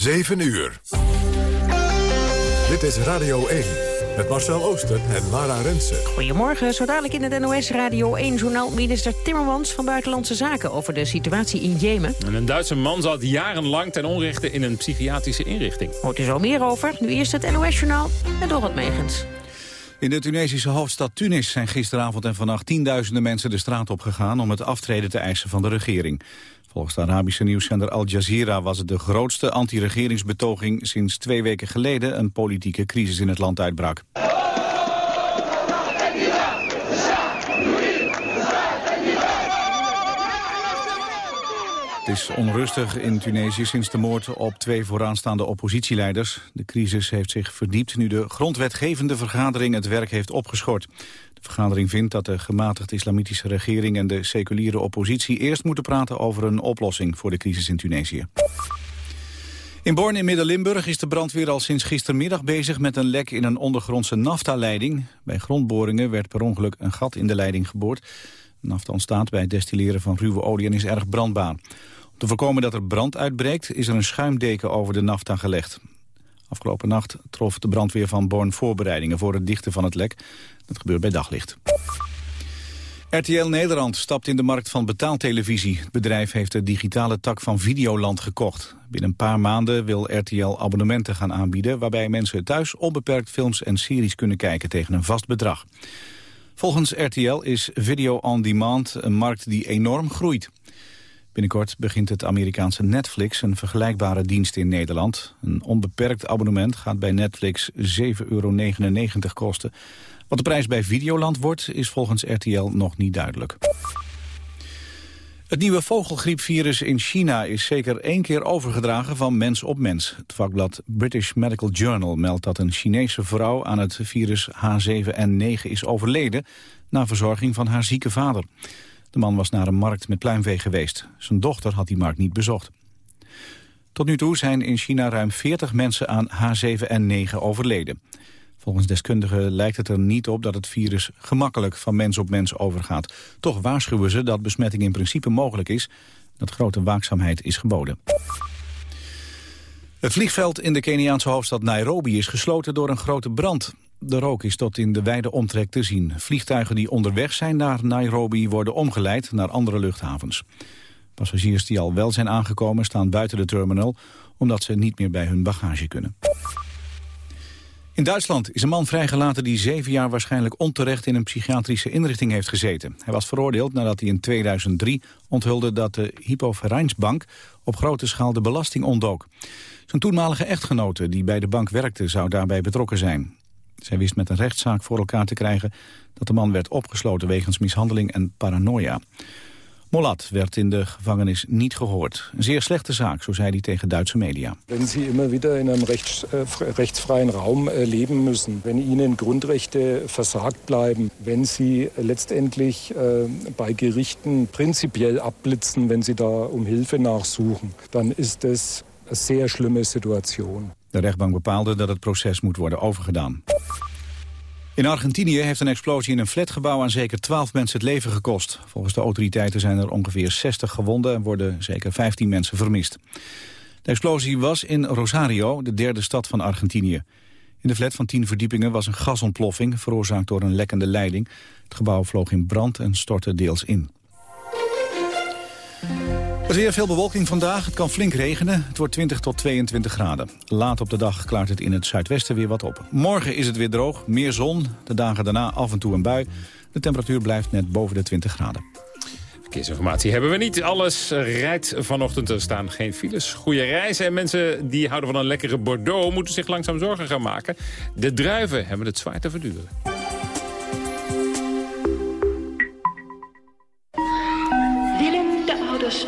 7 uur. Dit is Radio 1 met Marcel Ooster en Lara Rensen. Goedemorgen, zo dadelijk in het NOS Radio 1-journaal... minister Timmermans van Buitenlandse Zaken over de situatie in Jemen. En een Duitse man zat jarenlang ten onrechte in een psychiatrische inrichting. Hoort u zo meer over. Nu eerst het NOS-journaal met Dorot Megens. In de Tunesische hoofdstad Tunis zijn gisteravond en vannacht tienduizenden mensen de straat op gegaan om het aftreden te eisen van de regering. Volgens de Arabische nieuwszender Al Jazeera was het de grootste anti-regeringsbetoging sinds twee weken geleden een politieke crisis in het land uitbrak. Is onrustig in Tunesië sinds de moord op twee vooraanstaande oppositieleiders. De crisis heeft zich verdiept nu de grondwetgevende vergadering het werk heeft opgeschort. De vergadering vindt dat de gematigde islamitische regering en de seculiere oppositie eerst moeten praten over een oplossing voor de crisis in Tunesië. In Born in Midden-Limburg is de brandweer al sinds gistermiddag bezig met een lek in een ondergrondse naftaleiding. Bij grondboringen werd per ongeluk een gat in de leiding geboord. Nafta ontstaat bij het destilleren van ruwe olie en is erg brandbaar. Te voorkomen dat er brand uitbreekt is er een schuimdeken over de nafta gelegd. Afgelopen nacht trof de brandweer van Born voorbereidingen voor het dichten van het lek. Dat gebeurt bij daglicht. RTL Nederland stapt in de markt van betaaltelevisie. Het bedrijf heeft de digitale tak van Videoland gekocht. Binnen een paar maanden wil RTL abonnementen gaan aanbieden... waarbij mensen thuis onbeperkt films en series kunnen kijken tegen een vast bedrag. Volgens RTL is video on demand een markt die enorm groeit. Binnenkort begint het Amerikaanse Netflix een vergelijkbare dienst in Nederland. Een onbeperkt abonnement gaat bij Netflix 7,99 euro kosten. Wat de prijs bij Videoland wordt, is volgens RTL nog niet duidelijk. Het nieuwe vogelgriepvirus in China is zeker één keer overgedragen van mens op mens. Het vakblad British Medical Journal meldt dat een Chinese vrouw aan het virus H7N9 is overleden na verzorging van haar zieke vader. De man was naar een markt met pluimvee geweest. Zijn dochter had die markt niet bezocht. Tot nu toe zijn in China ruim 40 mensen aan H7N9 overleden. Volgens deskundigen lijkt het er niet op dat het virus gemakkelijk van mens op mens overgaat. Toch waarschuwen ze dat besmetting in principe mogelijk is. Dat grote waakzaamheid is geboden. Het vliegveld in de Keniaanse hoofdstad Nairobi is gesloten door een grote brand. De rook is tot in de wijde omtrek te zien. Vliegtuigen die onderweg zijn naar Nairobi worden omgeleid naar andere luchthavens. Passagiers die al wel zijn aangekomen staan buiten de terminal... omdat ze niet meer bij hun bagage kunnen. In Duitsland is een man vrijgelaten die zeven jaar waarschijnlijk onterecht in een psychiatrische inrichting heeft gezeten. Hij was veroordeeld nadat hij in 2003 onthulde dat de Hypovereinsbank op grote schaal de belasting ontdook. Zijn toenmalige echtgenote die bij de bank werkte zou daarbij betrokken zijn. Zij wist met een rechtszaak voor elkaar te krijgen dat de man werd opgesloten wegens mishandeling en paranoia. Mollat werd in de gevangenis niet gehoord. Een zeer slechte zaak, zo zei hij tegen Duitse media. Wenn Sie immer wieder in einem rechts, äh, rechtsfreien Raum äh, leben müssen, wenn Ihnen Grundrechte versagt bleiben, wenn Sie letztendlich äh, bei Gerichten prinzipiell abblitzen, wenn Sie da um Hilfe nachsuchen, dann ist das eine sehr schlimme Situation. De rechtbank bepaalde dat het proces moet worden overgedaan. In Argentinië heeft een explosie in een flatgebouw aan zeker 12 mensen het leven gekost. Volgens de autoriteiten zijn er ongeveer 60 gewonden en worden zeker 15 mensen vermist. De explosie was in Rosario, de derde stad van Argentinië. In de flat van 10 verdiepingen was een gasontploffing, veroorzaakt door een lekkende leiding. Het gebouw vloog in brand en stortte deels in. Is weer veel bewolking vandaag. Het kan flink regenen. Het wordt 20 tot 22 graden. Laat op de dag klaart het in het zuidwesten weer wat op. Morgen is het weer droog, meer zon. De dagen daarna af en toe een bui. De temperatuur blijft net boven de 20 graden. Verkeersinformatie hebben we niet. Alles rijdt vanochtend. Er staan geen files. Goede reizen. En mensen die houden van een lekkere Bordeaux... moeten zich langzaam zorgen gaan maken. De druiven hebben het zwaar te verduren.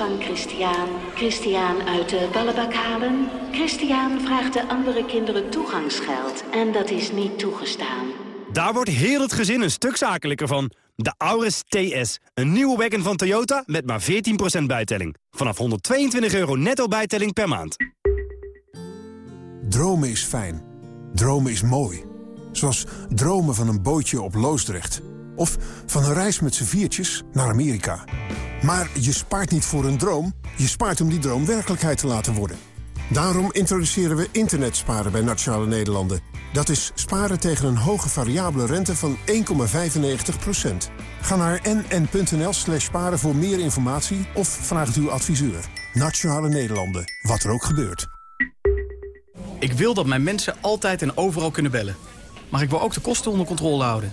Van Christian. Christian uit de ballenbak halen. Christian vraagt de andere kinderen toegangsgeld. En dat is niet toegestaan. Daar wordt heel het gezin een stuk zakelijker van. De Auris TS. Een nieuwe wagon van Toyota met maar 14% bijtelling. Vanaf 122 euro netto bijtelling per maand. Dromen is fijn. Dromen is mooi. Zoals dromen van een bootje op Loosdrecht. Of van een reis met z'n viertjes naar Amerika. Maar je spaart niet voor een droom, je spaart om die droom werkelijkheid te laten worden. Daarom introduceren we internetsparen bij Nationale Nederlanden. Dat is sparen tegen een hoge variabele rente van 1,95%. Ga naar nn.nl slash sparen voor meer informatie of vraag het uw adviseur. Nationale Nederlanden, wat er ook gebeurt. Ik wil dat mijn mensen altijd en overal kunnen bellen. Maar ik wil ook de kosten onder controle houden.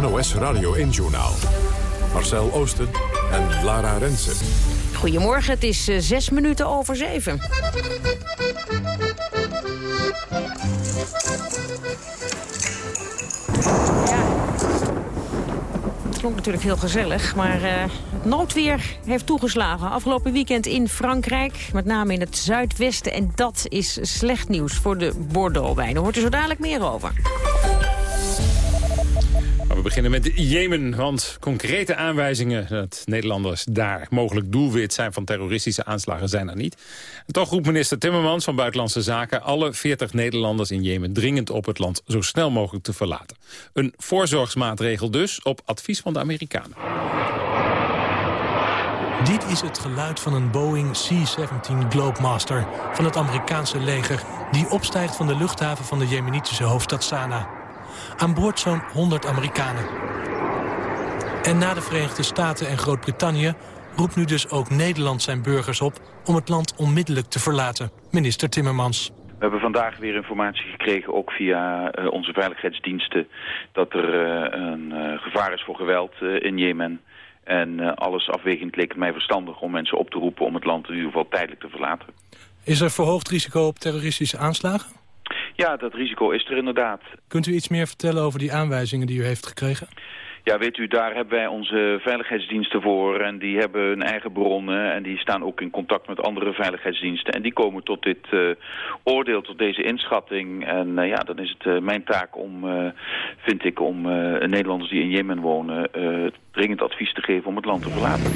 NOS Radio 1-journaal. Marcel Oosten en Lara Rensen. Goedemorgen, het is uh, zes minuten over zeven. Het klonk natuurlijk heel gezellig, maar uh, het noodweer heeft toegeslagen. Afgelopen weekend in Frankrijk, met name in het zuidwesten. En dat is slecht nieuws voor de Bordeaux-wijnen. Hoort u zo dadelijk meer over. We beginnen met Jemen, want concrete aanwijzingen... dat Nederlanders daar mogelijk doelwit zijn van terroristische aanslagen zijn er niet. Toch roept minister Timmermans van Buitenlandse Zaken... alle 40 Nederlanders in Jemen dringend op het land zo snel mogelijk te verlaten. Een voorzorgsmaatregel dus, op advies van de Amerikanen. Dit is het geluid van een Boeing C-17 Globemaster van het Amerikaanse leger... die opstijgt van de luchthaven van de jemenitische hoofdstad Sanaa. Aan boord zo'n 100 Amerikanen. En na de Verenigde Staten en Groot-Brittannië... roept nu dus ook Nederland zijn burgers op... om het land onmiddellijk te verlaten. Minister Timmermans. We hebben vandaag weer informatie gekregen, ook via uh, onze veiligheidsdiensten... dat er uh, een uh, gevaar is voor geweld in Jemen. En alles afwegend leek het mij verstandig om mensen op te roepen... om het land in ieder geval tijdelijk te verlaten. Is er verhoogd risico op terroristische aanslagen? Ja, dat risico is er inderdaad. Kunt u iets meer vertellen over die aanwijzingen die u heeft gekregen? Ja, weet u, daar hebben wij onze veiligheidsdiensten voor. En die hebben hun eigen bronnen. En die staan ook in contact met andere veiligheidsdiensten. En die komen tot dit uh, oordeel, tot deze inschatting. En uh, ja, dan is het uh, mijn taak om, vind ik, om Nederlanders die in Jemen wonen... dringend advies te geven om het land te verlaten.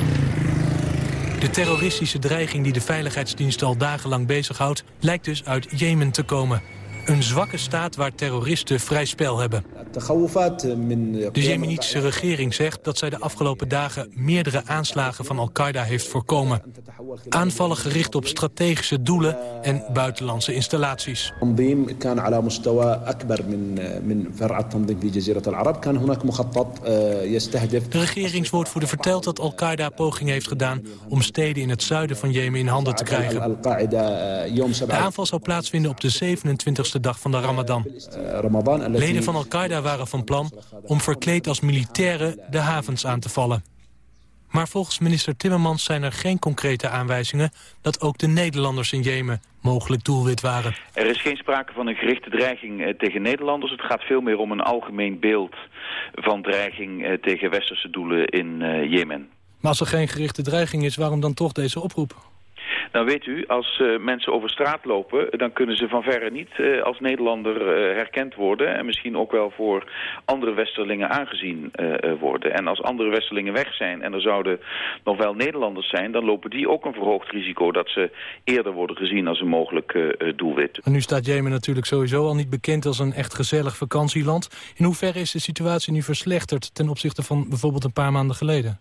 De terroristische dreiging die de veiligheidsdienst al dagenlang bezighoudt... lijkt dus uit Jemen te komen. Een zwakke staat waar terroristen vrij spel hebben. De Jemenitische regering zegt dat zij de afgelopen dagen meerdere aanslagen van Al-Qaeda heeft voorkomen. Aanvallen gericht op strategische doelen en buitenlandse installaties. De regeringswoordvoerder vertelt dat Al-Qaeda poging heeft gedaan om steden in het zuiden van Jemen in handen te krijgen. De aanval zou plaatsvinden op de 27 dag van de Ramadan. Leden van Al-Qaeda waren van plan om verkleed als militairen de havens aan te vallen. Maar volgens minister Timmermans zijn er geen concrete aanwijzingen... dat ook de Nederlanders in Jemen mogelijk doelwit waren. Er is geen sprake van een gerichte dreiging eh, tegen Nederlanders. Het gaat veel meer om een algemeen beeld van dreiging eh, tegen westerse doelen in eh, Jemen. Maar als er geen gerichte dreiging is, waarom dan toch deze oproep? Nou weet u, als uh, mensen over straat lopen, dan kunnen ze van verre niet uh, als Nederlander uh, herkend worden. En misschien ook wel voor andere westerlingen aangezien worden. En als andere westerlingen weg zijn en er zouden nog wel Nederlanders zijn... dan lopen die ook een verhoogd risico dat ze eerder worden gezien als een mogelijk doelwit. En nu staat Jemen natuurlijk sowieso al niet bekend als een echt gezellig vakantieland. In hoeverre is de situatie nu verslechterd ten opzichte van bijvoorbeeld een paar maanden geleden?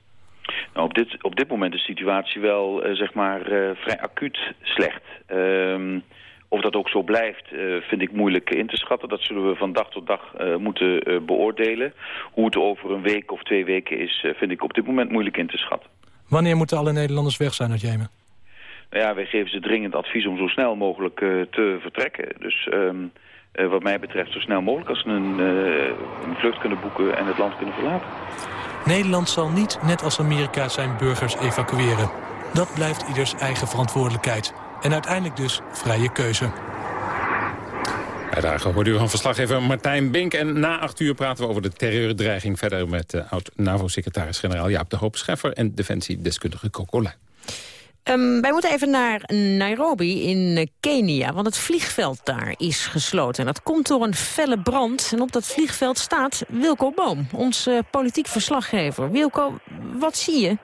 Nou, op, dit, op dit moment is de situatie wel uh, zeg maar, uh, vrij acuut slecht. Um, of dat ook zo blijft, uh, vind ik moeilijk in te schatten. Dat zullen we van dag tot dag moeten beoordelen. Hoe het over een week of twee weken is, vind ik op dit moment moeilijk in te schatten. Wanneer moeten alle Nederlanders weg zijn uit Jemen? Nou ja, wij geven ze dringend advies om zo snel mogelijk te vertrekken. Dus... Um, uh, wat mij betreft zo snel mogelijk als ze een, uh, een vlucht kunnen boeken en het land kunnen verlaten. Nederland zal niet, net als Amerika, zijn burgers evacueren. Dat blijft ieders eigen verantwoordelijkheid. En uiteindelijk dus vrije keuze. Bijdrage hoorde u van verslaggever Martijn Bink. En na acht uur praten we over de terreurdreiging verder met uh, oud-NAVO-secretaris-generaal Jaap de Hoop Scheffer en defensiedeskundige Cocolijn. Um, wij moeten even naar Nairobi in Kenia, want het vliegveld daar is gesloten. En dat komt door een felle brand. En op dat vliegveld staat Wilco Boom, onze politiek verslaggever. Wilco, wat zie je?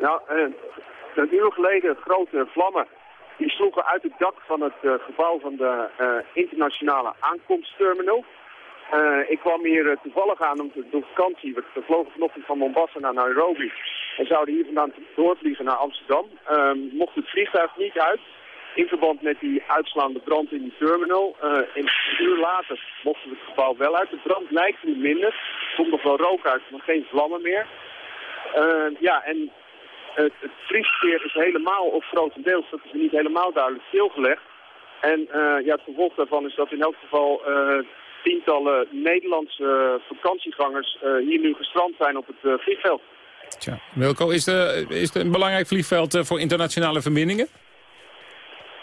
Nou, uh, een uur geleden grote vlammen. Die sloegen uit het dak van het uh, gebouw van de internationale aankomstterminal. Uh, ik kwam hier toevallig aan om te doen vakantie. We vlogen vanochtend van Mombasa naar Nairobi. En zouden hier vandaan doorvliegen naar Amsterdam. Uh, mocht het vliegtuig niet uit. In verband met die uitslaande brand in die terminal. Uh, een uur later mochten we het gebouw wel uit. De brand lijkt nu minder. Er komt nog wel rook uit, maar geen vlammen meer. ja, en het, het is helemaal, of grotendeels, dat is niet helemaal duidelijk, stilgelegd. En ja, het vervolg daarvan is dat in elk geval tientallen Nederlandse vakantiegangers hier nu gestrand zijn op het vliegveld. Tja. Wilco, is, de, is het een belangrijk vliegveld uh, voor internationale verbindingen?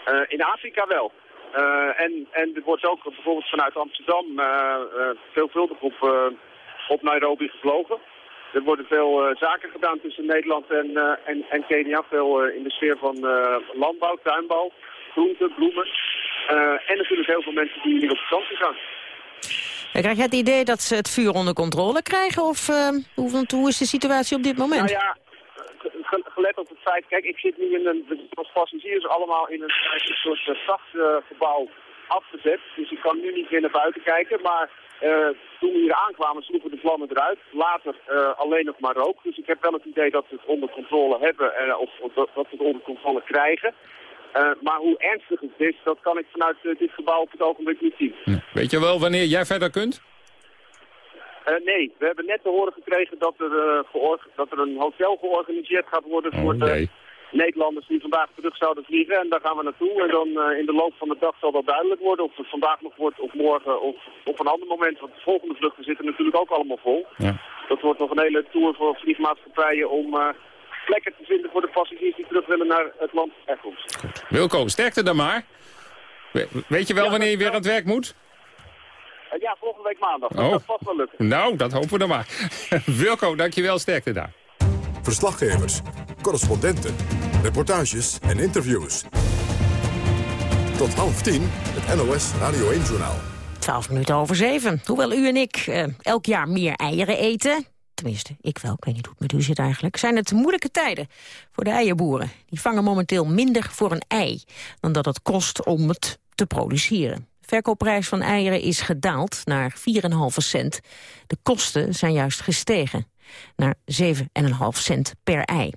Uh, in Afrika wel. Uh, en, en er wordt ook bijvoorbeeld vanuit Amsterdam veelvuldig op, op Nairobi gevlogen. Er worden veel zaken gedaan tussen Nederland en, en, en Kenia. Veel in de sfeer van landbouw, tuinbouw, groenten, bloemen. en natuurlijk heel veel mensen die hier op vakantie gaan. Krijg je het idee dat ze het vuur onder controle krijgen? Of uh, hoe, is de situatie op dit moment? Nou ja, gelet op het feit... Kijk, ik zit nu in een... Als passagiers allemaal in een, een soort vrachtgebouw afgezet. Dus ik kan nu niet meer naar buiten kijken. Maar toen we hier aankwamen sloegen de vlammen eruit. Later alleen nog maar rook. Dus ik heb wel het idee dat we het onder controle hebben. Of, of dat we het onder controle krijgen. Uh, maar hoe ernstig het is, dat kan ik vanuit uh, dit gebouw op het ogenblik niet zien. Weet je wel wanneer jij verder kunt? Uh, nee, we hebben net te horen gekregen dat er, dat er een hotel georganiseerd gaat worden oh, voor de Nederlanders die vandaag terug zouden vliegen. En daar gaan we naartoe. En dan in de loop van de dag zal dat duidelijk worden of het vandaag nog wordt of morgen of op een ander moment. Want de volgende vluchten zitten natuurlijk ook allemaal vol. Ja. Dat wordt nog een hele tour voor vliegmaatschappijen om plekken te vinden voor de passagiers die terug willen naar het land herkomst. Wilco, sterkte dan maar. weet je wel wanneer je weer aan het werk moet? Uh, ja, volgende week maandag. Oh. Dat vast wel lukken. Nou, dat hopen we dan maar. Wilco, dankjewel. Sterkte daar. Verslaggevers, correspondenten, reportages en interviews. Tot half tien, het NOS Radio 1-journaal. 12 minuten over zeven. Hoewel u en ik uh, elk jaar meer eieren eten tenminste, ik wel, ik weet niet hoe het met u zit eigenlijk... zijn het moeilijke tijden voor de eierboeren. Die vangen momenteel minder voor een ei dan dat het kost om het te produceren. De verkoopprijs van eieren is gedaald naar 4,5 cent. De kosten zijn juist gestegen naar 7,5 cent per ei.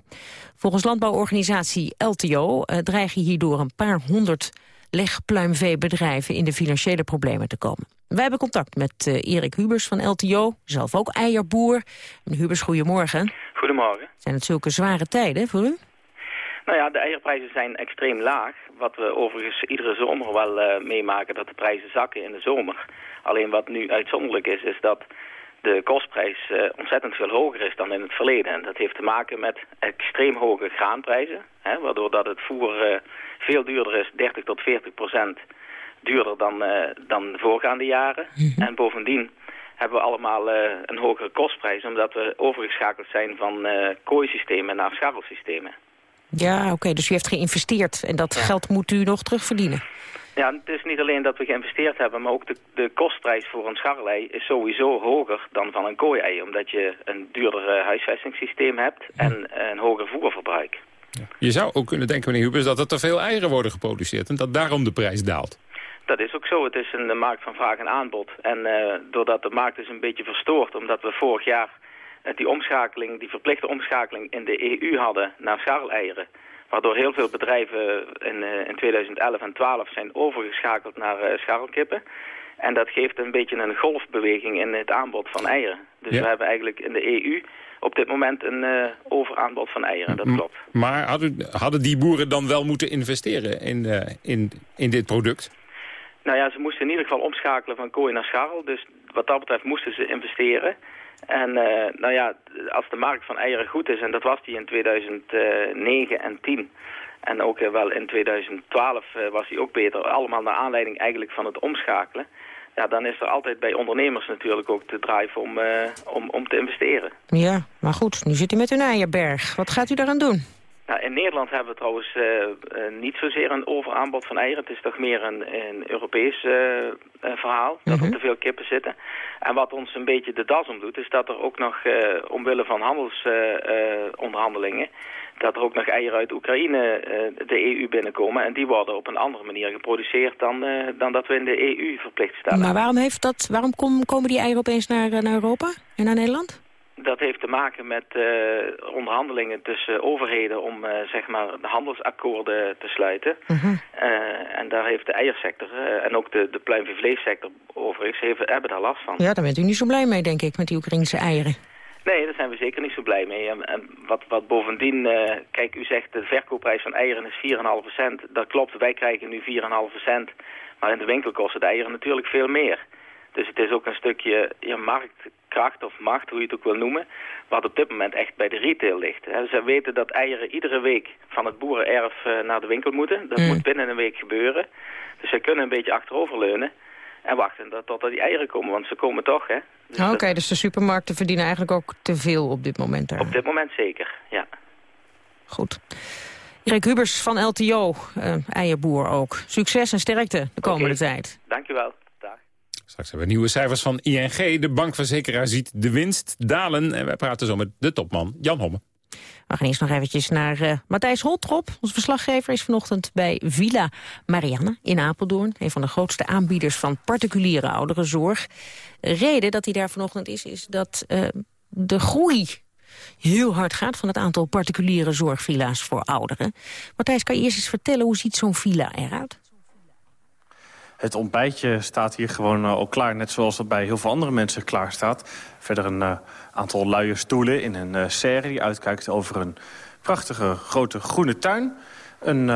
Volgens landbouworganisatie LTO uh, dreigen hierdoor een paar honderd legpluimveebedrijven in de financiële problemen te komen. Wij hebben contact met uh, Erik Hubers van LTO, zelf ook eierboer. Hubers, goedemorgen. Goedemorgen. Zijn het zulke zware tijden voor u? Nou ja, de eierprijzen zijn extreem laag. Wat we overigens iedere zomer wel uh, meemaken, dat de prijzen zakken in de zomer. Alleen wat nu uitzonderlijk is, is dat de kostprijs uh, ontzettend veel hoger is dan in het verleden. En dat heeft te maken met extreem hoge graanprijzen. Hè, waardoor dat het voer uh, veel duurder is, 30 tot 40 procent duurder dan, uh, dan de voorgaande jaren. Mhm. En bovendien hebben we allemaal een hogere kostprijs... omdat we overgeschakeld zijn van kooisystemen naar scharrelsystemen. Ja, oké, dus u heeft geïnvesteerd en dat geld moet u nog terugverdienen. Ja, het is niet alleen dat we geïnvesteerd hebben, maar ook de, de kostprijs voor een scharrelei is sowieso hoger dan van een kooi-ei. Omdat je een duurder huisvestingssysteem hebt en een hoger voerverbruik. Ja. Je zou ook kunnen denken, meneer Hubers, dat er te veel eieren worden geproduceerd en dat daarom de prijs daalt. Dat is ook zo. Het is een markt van vraag en aanbod. En uh, doordat de markt is een beetje verstoord, omdat we vorig jaar uh, die omschakeling, die verplichte omschakeling in de EU hadden naar scharreleieren Waardoor heel veel bedrijven in, uh, in 2011 en 2012 zijn overgeschakeld naar uh, scharrelkippen. En dat geeft een beetje een golfbeweging in het aanbod van eieren. Dus Ja. we hebben eigenlijk in de EU op dit moment een uh, overaanbod van eieren, dat klopt. Maar hadden, hadden die boeren dan wel moeten investeren in, uh, in, in dit product? Nou ja, ze moesten in ieder geval omschakelen van kooi naar scharrel. Dus wat dat betreft moesten ze investeren. En uh, nou ja, als de markt van eieren goed is, en dat was die in 2009 en 10... en ook uh, wel in 2012 uh, was die ook beter, allemaal naar aanleiding eigenlijk van het omschakelen... ja, dan is er altijd bij ondernemers natuurlijk ook de drive om, om, om te investeren. Ja, maar goed, nu zit u met uw eierberg. Wat gaat u daaraan doen? Nou, in Nederland hebben we trouwens uh, niet zozeer een overaanbod van eieren. Het is toch meer een, een Europees uh, verhaal, dat er mhm. te veel kippen zitten. En wat ons een beetje de das omdoet, is dat er ook nog, omwille van handelsonderhandelingen, dat er ook nog eieren uit Oekraïne de EU binnenkomen. En die worden op een andere manier geproduceerd dan, dan dat we in de EU verplicht stellen. Maar waarom, heeft dat, waarom komen die eieren opeens naar, naar Europa en naar Nederland? Dat heeft te maken met uh, onderhandelingen tussen overheden om uh, zeg maar de handelsakkoorden te sluiten. Uh en daar heeft de eiersector en ook de, de pluimveevleessector overigens heeft, hebben daar last van. Ja, daar bent u niet zo blij mee, denk ik, met die Oekraïnse eieren. Nee, daar zijn we zeker niet zo blij mee. En, en wat, wat bovendien, kijk, u zegt de verkoopprijs van eieren is 4,5 cent. Dat klopt, wij krijgen nu 4,5 cent. Maar in de winkel kosten de eieren natuurlijk veel meer. Dus het is ook een stukje ja, marktkracht of macht, hoe je het ook wil noemen, wat op dit moment echt bij de retail ligt. Ze weten dat eieren iedere week van het boerenerf eh, naar de winkel moeten. Dat mm. moet binnen een week gebeuren. Dus ze kunnen een beetje achteroverleunen en wachten tot, tot die eieren komen, want ze komen toch. hè. Dus Oké, dus de supermarkten verdienen eigenlijk ook te veel op dit moment daar. Op dit moment zeker, ja. Goed. Erik Hubers van LTO, uh, eh, eierboer ook. Succes en sterkte de komende okay. tijd. Dankjewel. Straks hebben we nieuwe cijfers van ING. De bankverzekeraar ziet de winst dalen. En wij praten zo met de topman Jan Homme. We gaan eerst nog eventjes naar uh, Matthijs Holtrop. Onze verslaggever is vanochtend bij Villa Marianne in Apeldoorn. Een van de grootste aanbieders van particuliere ouderenzorg. De reden dat hij daar vanochtend is, is dat uh, de groei heel hard gaat... van het aantal particuliere zorgvilla's voor ouderen. Matthijs, kan je eerst eens vertellen hoe ziet zo'n villa eruit? Het ontbijtje staat hier gewoon uh, al klaar, net zoals dat bij heel veel andere mensen klaar staat. Verder een uh, aantal luie stoelen in een uh, serre die uitkijkt over een prachtige grote groene tuin. Een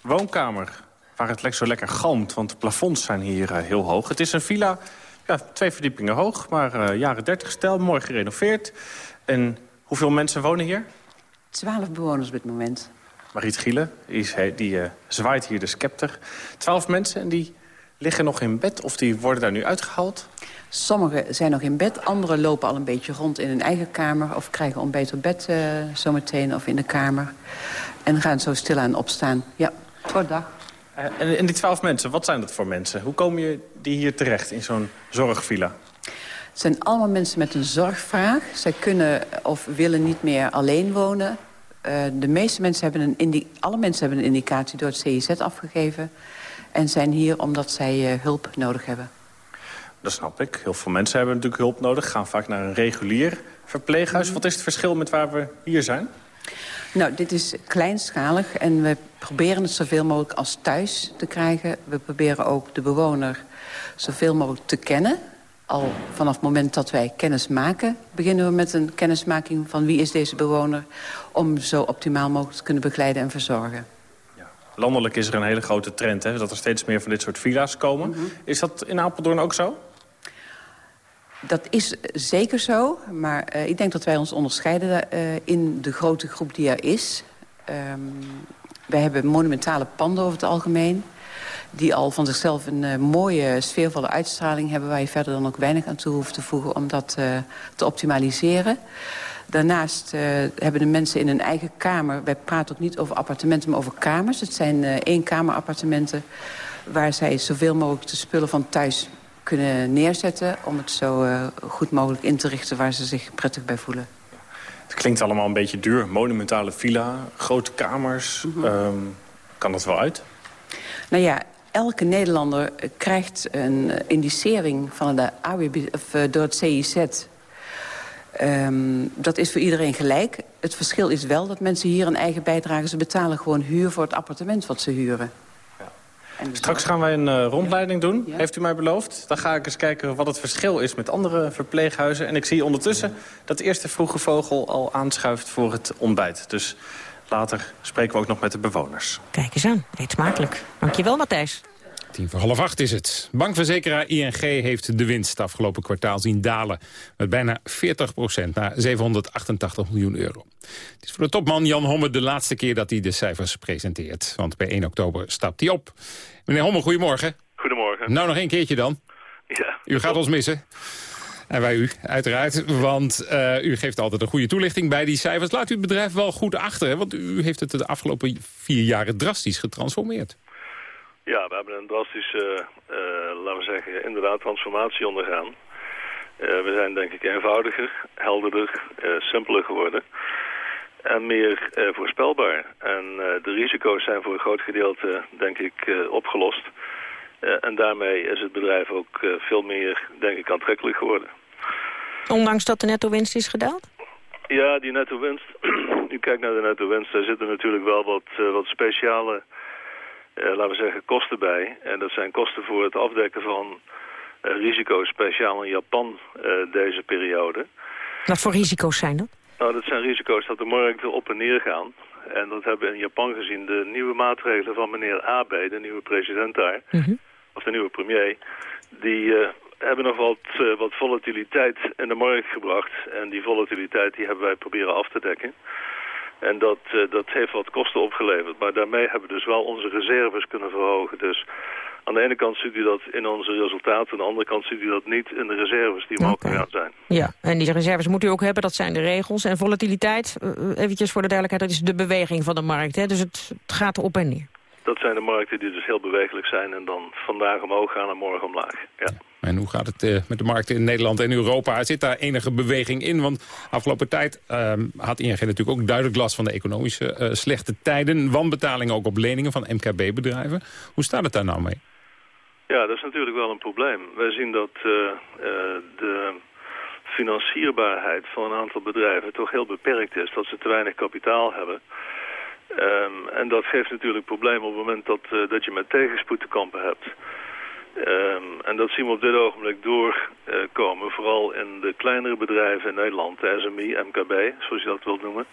woonkamer waar het zo lekker galmt, want de plafonds zijn hier heel hoog. Het is een villa, ja, twee verdiepingen hoog, maar jaren 30 stijl, mooi gerenoveerd. En hoeveel mensen wonen hier? Twaalf bewoners op dit moment. Mariet Gielen, die, die zwaait hier de scepter. Twaalf mensen en die liggen nog in bed of die worden daar nu uitgehaald? Sommigen zijn nog in bed, anderen lopen al een beetje rond in hun eigen kamer... of krijgen ontbijt op bed uh, zometeen of in de kamer. En gaan zo stilaan opstaan. Ja, voor dag. Uh, en, en die twaalf mensen, wat zijn dat voor mensen? Hoe komen je die hier terecht in zo'n zorgvilla? Het zijn allemaal mensen met een zorgvraag. Zij kunnen of willen niet meer alleen wonen. Uh, de meeste mensen hebben een alle mensen hebben een indicatie door het CIZ afgegeven en zijn hier omdat zij uh, hulp nodig hebben. Dat snap ik. Heel veel mensen hebben natuurlijk hulp nodig. Gaan vaak naar een regulier verpleeghuis. Wat is het verschil met waar we hier zijn? Nou, dit is kleinschalig en we proberen het zoveel mogelijk als thuis te krijgen. We proberen ook de bewoner zoveel mogelijk te kennen. Al vanaf het moment dat wij kennis maken... beginnen we met een kennismaking van wie is deze bewoner... om zo optimaal mogelijk te kunnen begeleiden en verzorgen. Landelijk is er een hele grote trend, hè, dat er steeds meer van dit soort villa's komen. Mhm. Is dat in Apeldoorn ook zo? Dat is zeker zo, maar uh, ik denk dat wij ons onderscheiden uh, in de grote groep die er is. Um, wij hebben monumentale panden over het algemeen... die al van zichzelf een uh, mooie sfeervolle uitstraling hebben... waar je verder dan ook weinig aan toe hoeft te voegen om dat te optimaliseren. Daarnaast uh, hebben de mensen in hun eigen kamer... wij praten ook niet over appartementen, maar over kamers. Het zijn uh, eenkamerappartementen waar zij zoveel mogelijk de spullen van thuis kunnen neerzetten... om het zo uh, goed mogelijk in te richten waar ze zich prettig bij voelen. Het klinkt allemaal een beetje duur. Monumentale villa, grote kamers. Mm -hmm. um, kan dat wel uit? Nou ja, elke Nederlander krijgt een indicering van de AWB, of, door het CIZ Um, dat is voor iedereen gelijk. Het verschil is wel dat mensen hier een eigen bijdrage... ze betalen gewoon huur voor het appartement wat ze huren. Ja. Straks gaan wij een uh, rondleiding doen, ja. heeft u mij beloofd. Dan ga ik eens kijken wat het verschil is met andere verpleeghuizen. En ik zie ondertussen dat de eerste vroege vogel al aanschuift voor het ontbijt. Dus later spreken we ook nog met de bewoners. Kijk eens aan, eet smakelijk. Dankjewel Matthijs. Tien voor half acht is het. Bankverzekeraar ING heeft de winst afgelopen kwartaal zien dalen. Met bijna 40 procent naar 788 miljoen euro. Het is voor de topman Jan Homme de laatste keer dat hij de cijfers presenteert. Want bij 1 oktober stapt hij op. Meneer Homme, goedemorgen. Goedemorgen. Nou, nog één keertje dan. Ja. U gaat ons missen. En wij u, uiteraard. Want uh, u geeft altijd een goede toelichting bij die cijfers. Laat u het bedrijf wel goed achter. Hè? Want u heeft het de afgelopen vier jaren drastisch getransformeerd. Ja, we hebben een drastische, uh, laten we zeggen, inderdaad transformatie ondergaan. Uh, we zijn denk ik eenvoudiger, helderder, simpeler geworden en meer voorspelbaar. En de risico's zijn voor een groot gedeelte, denk ik, opgelost. en daarmee is het bedrijf ook veel meer, denk ik, aantrekkelijk geworden. Ondanks dat de netto-winst is gedaald? Ja, die netto-winst. U kijkt naar de netto-winst. Daar zitten natuurlijk wel wat, wat speciale, laten we zeggen, kosten bij. En dat zijn kosten voor het afdekken van uh, risico's, speciaal in Japan deze periode. Wat voor risico's zijn dat? Nou, dat zijn risico's dat de markten op en neer gaan. En dat hebben we in Japan gezien. De nieuwe maatregelen van meneer Abe, de nieuwe president daar, mm -hmm. of de nieuwe premier, die hebben nog wat, uh, wat volatiliteit in de markt gebracht. En die volatiliteit die hebben wij proberen af te dekken. En dat, uh, dat heeft wat kosten opgeleverd. Maar daarmee hebben we dus wel onze reserves kunnen verhogen. Dus aan de ene kant ziet u dat in onze resultaten. Aan de andere kant ziet u dat niet in de reserves die omhoog gegaan zijn. Ja, en die reserves moet u ook hebben. Dat zijn de regels. En volatiliteit, uh, eventjes voor de duidelijkheid, dat is de beweging van de markt. Hè? Dus het, het gaat op en neer. Dat zijn de markten die dus heel bewegelijk zijn en dan vandaag omhoog gaan en morgen omlaag. Ja. En hoe gaat het uh, met de markten in Nederland en Europa? Zit daar enige beweging in? Want afgelopen tijd uh, had ING natuurlijk ook duidelijk last van de economische uh, slechte tijden. Wanbetalingen ook op leningen van MKB-bedrijven. Hoe staat het daar nou mee? Ja, dat is natuurlijk wel een probleem. Wij zien dat de financierbaarheid van een aantal bedrijven toch heel beperkt is. Dat ze te weinig kapitaal hebben. Um, en dat geeft natuurlijk problemen op het moment dat, dat je met tegenspoed te kampen hebt. Um, en dat zien we op dit ogenblik doorkomen, vooral in de kleinere bedrijven in Nederland, de SMI, MKB, zoals je dat wilt noemen.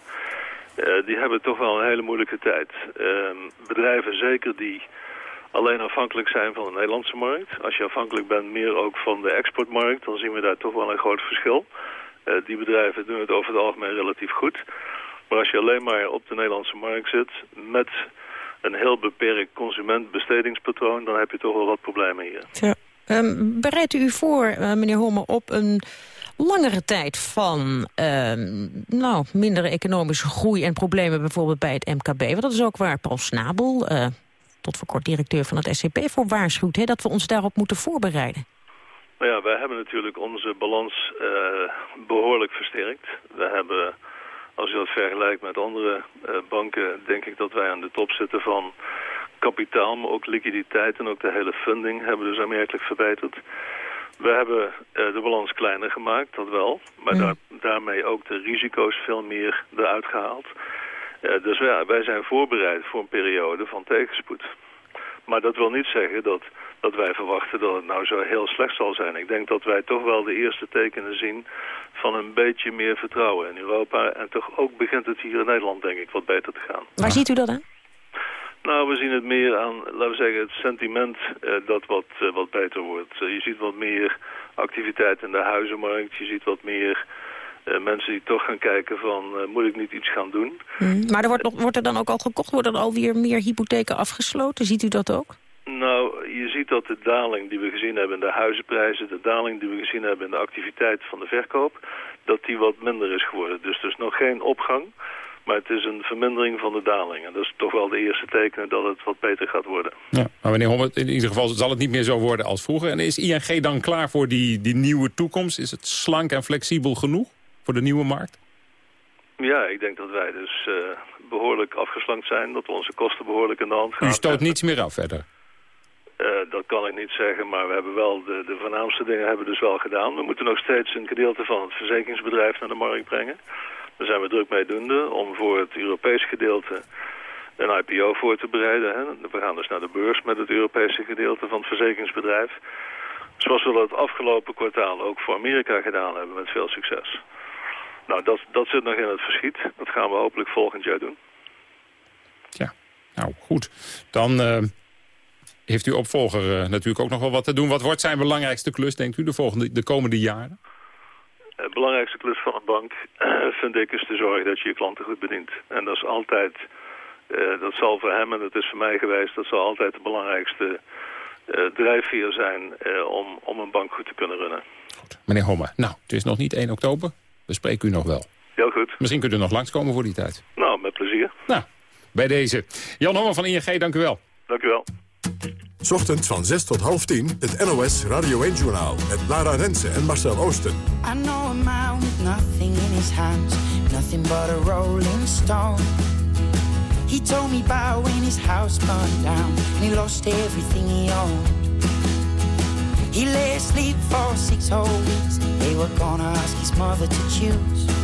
Uh, die hebben toch wel een hele moeilijke tijd. Um, bedrijven zeker die alleen afhankelijk zijn van de Nederlandse markt. Als je afhankelijk bent meer ook van de exportmarkt, dan zien we daar toch wel een groot verschil. Uh, die bedrijven doen het over het algemeen relatief goed. Maar als je alleen maar op de Nederlandse markt zit met een heel beperkt consumentbestedingspatroon... dan heb je toch wel wat problemen hier. Ja. Um, bereidt u voor, uh, meneer Homer, op een langere tijd van uh, nou, mindere economische groei en problemen bijvoorbeeld bij het MKB. Want dat is ook waar Paul Snabel, uh, tot voor kort directeur van het SCP, voor waarschuwt. Hè, dat we ons daarop moeten voorbereiden. Nou ja, wij hebben natuurlijk onze balans uh, behoorlijk versterkt. We hebben als je dat vergelijkt met andere uh, banken, denk ik dat wij aan de top zitten van kapitaal, maar ook liquiditeit en ook de hele funding hebben dus aanmerkelijk verbeterd. We hebben uh, de balans kleiner gemaakt, dat wel, maar daar, daarmee ook de risico's veel meer eruit gehaald. Uh, dus ja, wij zijn voorbereid voor een periode van tegenspoed. Maar dat wil niet zeggen dat, dat wij verwachten dat het nou zo heel slecht zal zijn. Ik denk dat wij toch wel de eerste tekenen zien van een beetje meer vertrouwen in Europa. En toch ook begint het hier in Nederland, denk ik, wat beter te gaan. Waar ziet u dat aan? Nou, we zien het meer aan, laten we zeggen, het sentiment uh, dat wat, uh, wat beter wordt. Uh, je ziet wat meer activiteit in de huizenmarkt. Je ziet wat meer mensen die toch gaan kijken van, moet ik niet iets gaan doen? Hmm, maar er wordt, nog, wordt er dan ook al gekocht? Worden er alweer meer hypotheken afgesloten? Ziet u dat ook? Nou, je ziet dat de daling die we gezien hebben in de huizenprijzen... de daling die we gezien hebben in de activiteit van de verkoop... dat die wat minder is geworden. Dus er is nog geen opgang, maar het is een vermindering van de daling. En dat is toch wel de eerste tekenen dat het wat beter gaat worden. Ja, maar meneer Hommert, in ieder geval zal het niet meer zo worden als vroeger. En is ING dan klaar voor die, die nieuwe toekomst? Is het slank en flexibel genoeg voor de nieuwe markt? Ja, ik denk dat wij dus uh, behoorlijk afgeslankt zijn. Dat we onze kosten behoorlijk in de hand gaan. U stoot niets meer af verder? Uh, dat kan ik niet zeggen, maar we hebben wel de, de voornaamste dingen hebben dus wel gedaan. We moeten nog steeds een gedeelte van het verzekeringsbedrijf naar de markt brengen. Daar zijn we druk mee doende om voor het Europese gedeelte een IPO voor te bereiden. Hè. We gaan dus naar de beurs met het Europese gedeelte van het verzekeringsbedrijf. Zoals we dat afgelopen kwartaal ook voor Amerika gedaan hebben met veel succes. Nou, dat, dat zit nog in het verschiet. Dat gaan we hopelijk volgend jaar doen. Ja, nou goed. Dan... Uh heeft uw opvolger uh, natuurlijk ook nog wel wat te doen. Wat wordt zijn belangrijkste klus, denkt u, de, volgende, de komende jaren? De belangrijkste klus van een bank, uh, vind ik, is te zorgen dat je je klanten goed bedient. En dat is altijd, dat zal voor hem en dat is voor mij geweest, dat zal altijd de belangrijkste drijfveer zijn om, om een bank goed te kunnen runnen. goed. Meneer Homme, nou, het is nog niet 1 oktober. We spreken u nog wel. Heel goed. Misschien kunt u nog langskomen voor die tijd. Nou, met plezier. Nou, bij deze. Jan Homme van ING, dank u wel. Dank u wel. Ochtends van 6 tot half 10 het NOS Radio 1-journaal. Met Lara Rensen en Marcel Oosten. I know a man with nothing in his hands. Nothing but a rolling stone. He told me about when his house burned down. And he lost everything he owned. He lay asleep for six whole weeks. They were gonna ask his mother to choose.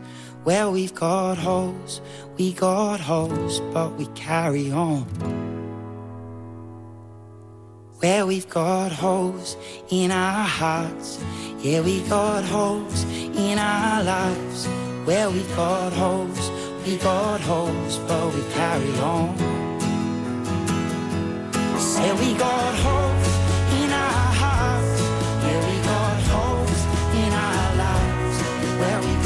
Well, we've got holes, we got holes, but we carry on. Where we've got holes in our hearts. Yeah, we got holes in our lives. Where we've got holes, we got holes, but we carry on. Say we got holes in our hearts. Yeah, we got holes in our lives. Where we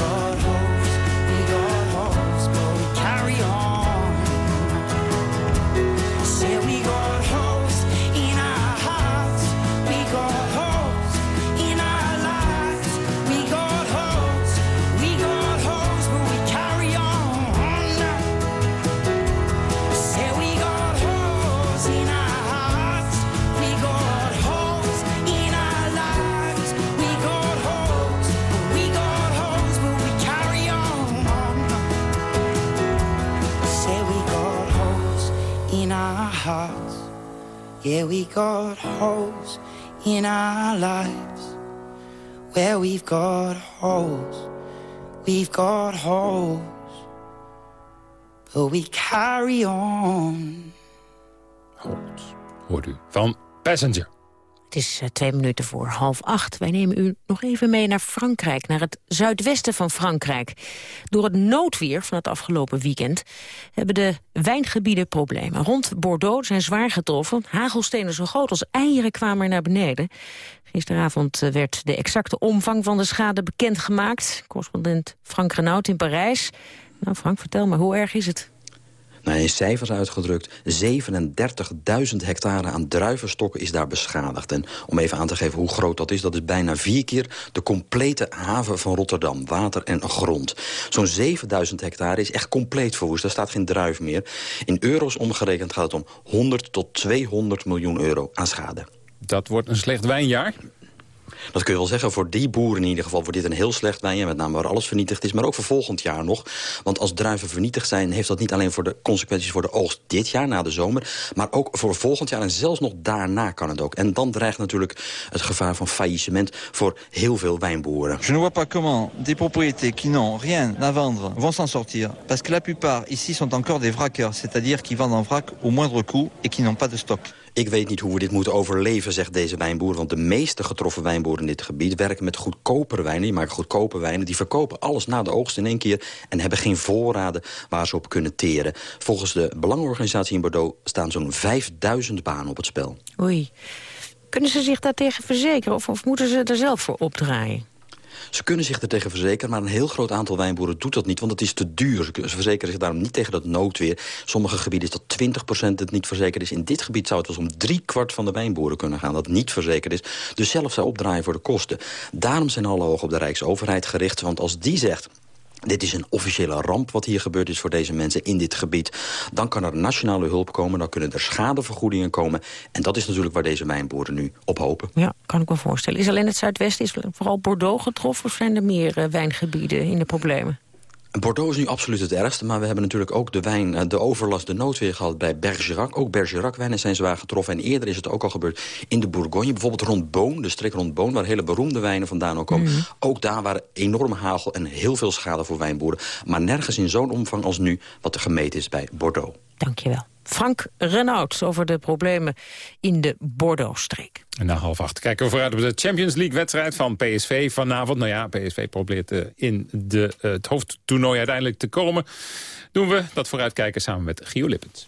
hearts. Yeah, we got holes in our lives. Where we've got holes, we've got holes, but we carry on. Holes, Hoort u van Passenger. Het is eh, twee minuten voor half acht. Wij nemen u nog even mee naar Frankrijk, naar het zuidwesten van Frankrijk. Door het noodweer van het afgelopen weekend hebben de wijngebieden problemen. Rond Bordeaux zijn zwaar getroffen. Hagelstenen zo groot als eieren kwamen er naar beneden. Gisteravond eh, werd de exacte omvang van de schade bekendgemaakt. Correspondent Frank Renaud in Parijs. Nou Frank, vertel maar, hoe erg is het? Nou, in cijfers uitgedrukt, 37.000 hectare aan druivenstokken is daar beschadigd. En om even aan te geven hoe groot dat is... dat is bijna vier keer de complete haven van Rotterdam. Water en grond. Zo'n 7000 hectare is echt compleet verwoest. Daar staat geen druif meer. In euro's omgerekend gaat het om 100 tot 200 miljoen euro aan schade. Dat wordt een slecht wijnjaar? Dat kun je wel zeggen. Voor die boeren in ieder geval wordt dit een heel slecht wijnjaar. Met name waar alles vernietigd is. Maar ook voor volgend jaar nog. Want als druiven vernietigd zijn... heeft dat niet alleen voor de consequenties voor de oogst dit jaar na de zomer. Maar ook voor volgend jaar. En zelfs nog daarna kan het ook. En dan dreigt natuurlijk het gevaar van faillissement... voor heel veel wijnboeren. Je ne vois pas comment des propriétés qui n'ont rien à vendre vont s'en sortir. Parce que la plupart ici sont encore des vraqueurs. C'est-à-dire qui vendent en vrac au moindre coût et qui n'ont pas de stock. Ik weet niet hoe we dit moeten overleven, zegt deze wijnboer. Want de meeste getroffen wijnboeren in dit gebied werken met goedkopere wijnen. Die maken goedkope wijnen. Die verkopen alles na de oogst in één keer. En hebben geen voorraden waar ze op kunnen teren. Volgens de Belangenorganisatie in Bordeaux staan zo'n 5000 banen op het spel. Oei. Kunnen ze zich daartegen verzekeren of, of moeten ze er zelf voor opdraaien? Ze kunnen zich er tegen verzekeren, maar een heel groot aantal wijnboeren doet dat niet, want het is te duur. Ze verzekeren zich daarom niet tegen dat noodweer. Sommige gebieden is dat 20% het niet verzekerd is. In dit gebied zou het wel om drie kwart van de wijnboeren kunnen gaan dat niet verzekerd is. Dus zelf zij opdraaien voor de kosten. Daarom zijn alle ogen op de Rijksoverheid gericht, want als die zegt... Dit is een officiële ramp wat hier gebeurd is voor deze mensen in dit gebied. Dan kan er nationale hulp komen, dan kunnen er schadevergoedingen komen. En dat is natuurlijk waar deze wijnboeren nu op hopen. Ja, kan ik me voorstellen. Is alleen het Zuidwesten, is vooral Bordeaux getroffen... of zijn er meer uh, wijngebieden in de problemen? Bordeaux is nu absoluut het ergste, maar we hebben natuurlijk ook de wijn, eh, de overlast, de noodweer gehad bij Bergerac. Ook Bergerac-wijnen zijn zwaar getroffen. En eerder is het ook al gebeurd in de Bourgogne. Bijvoorbeeld rond Boon, de streek rond Boon, waar hele beroemde wijnen vandaan ook komen. Mhm. Ook daar waren enorme hagel en heel veel schade voor wijnboeren. Maar nergens in zo'n omvang als nu wat er gemeten is bij Bordeaux. Dankjewel. Frank Renaud over de problemen in de Bordeaux-streek. En na half acht kijken we vooruit op de Champions League-wedstrijd van PSV vanavond. Nou ja, PSV probeert uh, in de, uh, het hoofdtoernooi uiteindelijk te komen. Doen we dat vooruitkijken samen met Gio Lippens.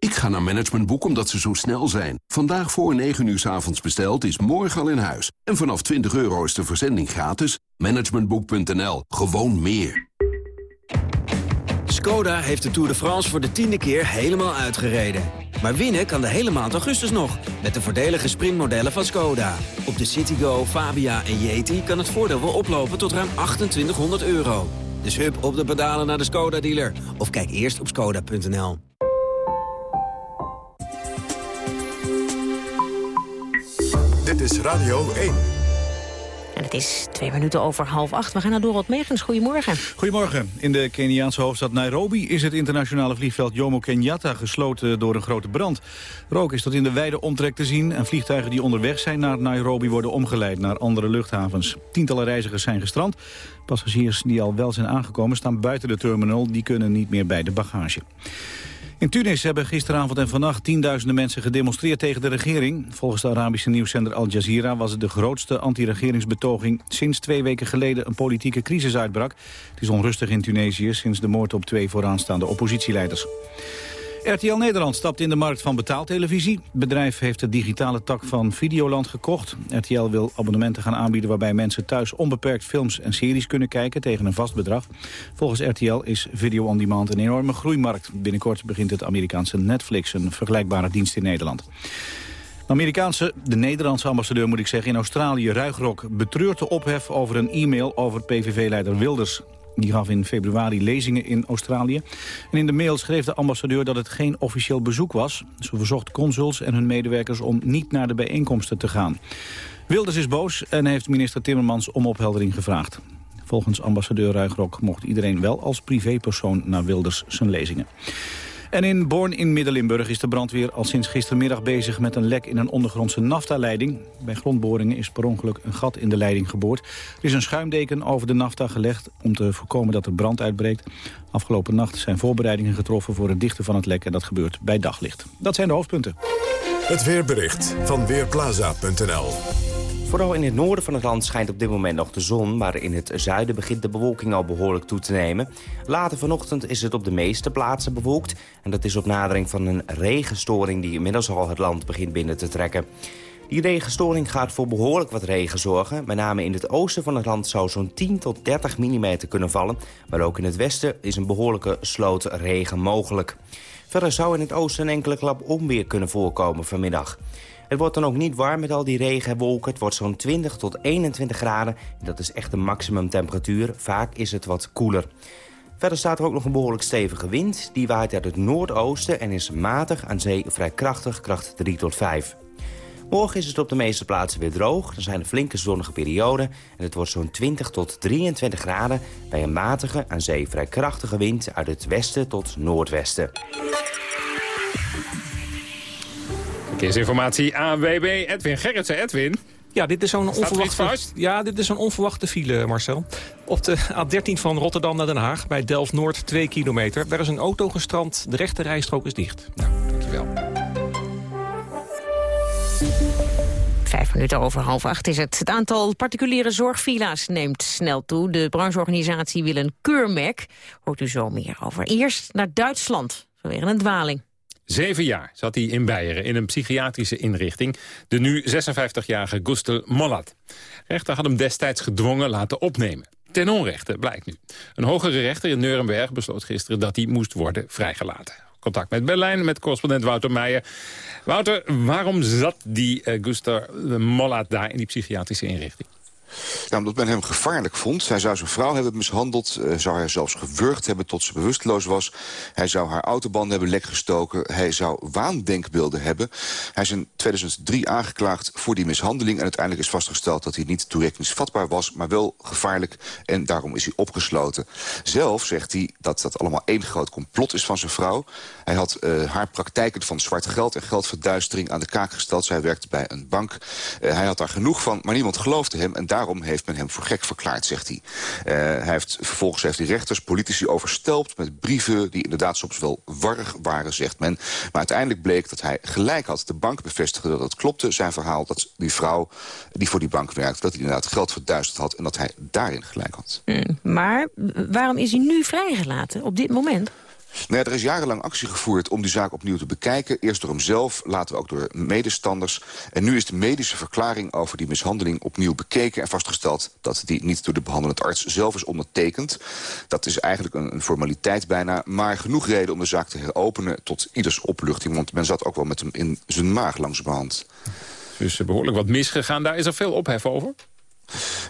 Ik ga naar Managementboek omdat ze zo snel zijn. Vandaag voor 9 uur s avonds besteld is morgen al in huis. En vanaf 20 euro is de verzending gratis. Managementboek.nl. Gewoon meer. Skoda heeft de Tour de France voor de tiende keer helemaal uitgereden. Maar winnen kan de hele maand augustus nog, met de voordelige sprintmodellen van Skoda. Op de Citigo, Fabia en Yeti kan het voordeel wel oplopen tot ruim 2800 euro. Dus hup op de pedalen naar de Skoda-dealer. Of kijk eerst op skoda.nl. is Radio 1. En het is twee minuten over half acht. We gaan naar Dorot Megens. Goedemorgen. Goedemorgen. In de Keniaanse hoofdstad Nairobi is het internationale vliegveld Jomo Kenyatta gesloten door een grote brand. Rook is tot in de wijde omtrek te zien en vliegtuigen die onderweg zijn naar Nairobi worden omgeleid naar andere luchthavens. Tientallen reizigers zijn gestrand. Passagiers die al wel zijn aangekomen staan buiten de terminal. Die kunnen niet meer bij de bagage. In Tunis hebben gisteravond en vannacht tienduizenden mensen gedemonstreerd tegen de regering. Volgens de Arabische nieuwszender Al Jazeera was het de grootste anti-regeringsbetoging sinds twee weken geleden een politieke crisis uitbrak. Het is onrustig in Tunesië sinds de moord op twee vooraanstaande oppositieleiders. RTL Nederland stapt in de markt van betaaltelevisie. Het bedrijf heeft de digitale tak van Videoland gekocht. RTL wil abonnementen gaan aanbieden waarbij mensen thuis onbeperkt films en series kunnen kijken tegen een vast bedrag. Volgens RTL is Video On Demand een enorme groeimarkt. Binnenkort begint het Amerikaanse Netflix een vergelijkbare dienst in Nederland. De Amerikaanse, de Nederlandse ambassadeur moet ik zeggen, in Australië, Ruigrok, betreurt de ophef over een e-mail over PVV-leider Wilders. Die gaf in februari lezingen in Australië. En in de mail schreef de ambassadeur dat het geen officieel bezoek was. Ze verzocht consuls en hun medewerkers om niet naar de bijeenkomsten te gaan. Wilders is boos en heeft minister Timmermans om opheldering gevraagd. Volgens ambassadeur Ruigrok mocht iedereen wel als privépersoon naar Wilders zijn lezingen. En in Born in Midden-Limburg is de brandweer al sinds gistermiddag bezig met een lek in een ondergrondse naftaleiding. Bij grondboringen is per ongeluk een gat in de leiding geboord. Er is een schuimdeken over de nafta gelegd om te voorkomen dat er brand uitbreekt. Afgelopen nacht zijn voorbereidingen getroffen voor het dichten van het lek en dat gebeurt bij daglicht. Dat zijn de hoofdpunten. Het weerbericht van Weerplaza.nl Vooral in het noorden van het land schijnt op dit moment nog de zon... maar in het zuiden begint de bewolking al behoorlijk toe te nemen. Later vanochtend is het op de meeste plaatsen bewolkt... en dat is op nadering van een regenstoring die inmiddels al het land begint binnen te trekken. Die regenstoring gaat voor behoorlijk wat regen zorgen. Met name in het oosten van het land zou zo'n 10 tot 30 mm kunnen vallen... maar ook in het westen is een behoorlijke sloot regen mogelijk. Verder zou in het oosten een enkele klap onweer kunnen voorkomen vanmiddag. Het wordt dan ook niet warm met al die regen en wolken. Het wordt zo'n 20 tot 21 graden. Dat is echt de maximumtemperatuur. Vaak is het wat koeler. Verder staat er ook nog een behoorlijk stevige wind. Die waait uit het noordoosten en is matig aan zee vrij krachtig, kracht 3 tot 5. Morgen is het op de meeste plaatsen weer droog. Er zijn flinke zonnige perioden en het wordt zo'n 20 tot 23 graden... bij een matige, aan zee vrij krachtige wind uit het westen tot noordwesten Verkeersinformatie ANWB, Edwin Gerritsen. Edwin? Ja, dit is zo'n er onverwachte, ja, dit is zo'n onverwachte file, Marcel. Op de A13 van Rotterdam naar Den Haag, bij Delft-Noord, 2 kilometer. Daar is een auto gestrand, de rechte rijstrook is dicht. Nou, dankjewel. Vijf minuten over half acht is het. Het aantal particuliere zorgvilla's neemt snel toe. De brancheorganisatie wil een keurmerk. Hoort u zo meer over. Eerst naar Duitsland, vanwege een dwaling. Zeven jaar zat hij in Beieren in een psychiatrische inrichting. De nu 56-jarige Gustel Mollat. Rechter had hem destijds gedwongen laten opnemen. Ten onrechte, blijkt nu. Een hogere rechter in Nuremberg besloot gisteren dat hij moest worden vrijgelaten. Contact met Berlijn, met correspondent Wouter Meijer. Wouter, waarom zat die uh, Gustel Mollat daar in die psychiatrische inrichting? Ja, omdat men hem gevaarlijk vond. Hij zou zijn vrouw hebben mishandeld. Uh, zou haar zelfs gewurgd hebben tot ze bewusteloos was. Hij zou haar autobanden hebben lek gestoken. Hij zou waandenkbeelden hebben. Hij is in 2003 aangeklaagd voor die mishandeling. En uiteindelijk is vastgesteld dat hij niet toerekeningsvatbaar was... maar wel gevaarlijk. En daarom is hij opgesloten. Zelf zegt hij dat dat allemaal één groot complot is van zijn vrouw. Hij had uh, haar praktijken van zwart geld en geldverduistering aan de kaak gesteld. Zij werkte bij een bank. Uh, hij had daar genoeg van, maar niemand geloofde hem. En daarom heeft men hem voor gek verklaard, zegt hij. Uh, hij heeft, vervolgens heeft hij rechters, politici overstelpt met brieven... die inderdaad soms wel warrig waren, zegt men. Maar uiteindelijk bleek dat hij gelijk had. De bank bevestigde dat het klopte, zijn verhaal... dat die vrouw die voor die bank werkte, dat hij inderdaad geld verduisterd had... en dat hij daarin gelijk had. Mm, maar waarom is hij nu vrijgelaten, op dit moment? Nou er is jarenlang actie gevoerd om die zaak opnieuw te bekijken. Eerst door hemzelf, later ook door medestanders. En nu is de medische verklaring over die mishandeling opnieuw bekeken... en vastgesteld dat die niet door de behandelend arts zelf is ondertekend. Dat is eigenlijk een, een formaliteit bijna. Maar genoeg reden om de zaak te heropenen tot ieders opluchting. Want men zat ook wel met hem in zijn maag langzamerhand. Dus behoorlijk wat misgegaan. Daar is er veel ophef over?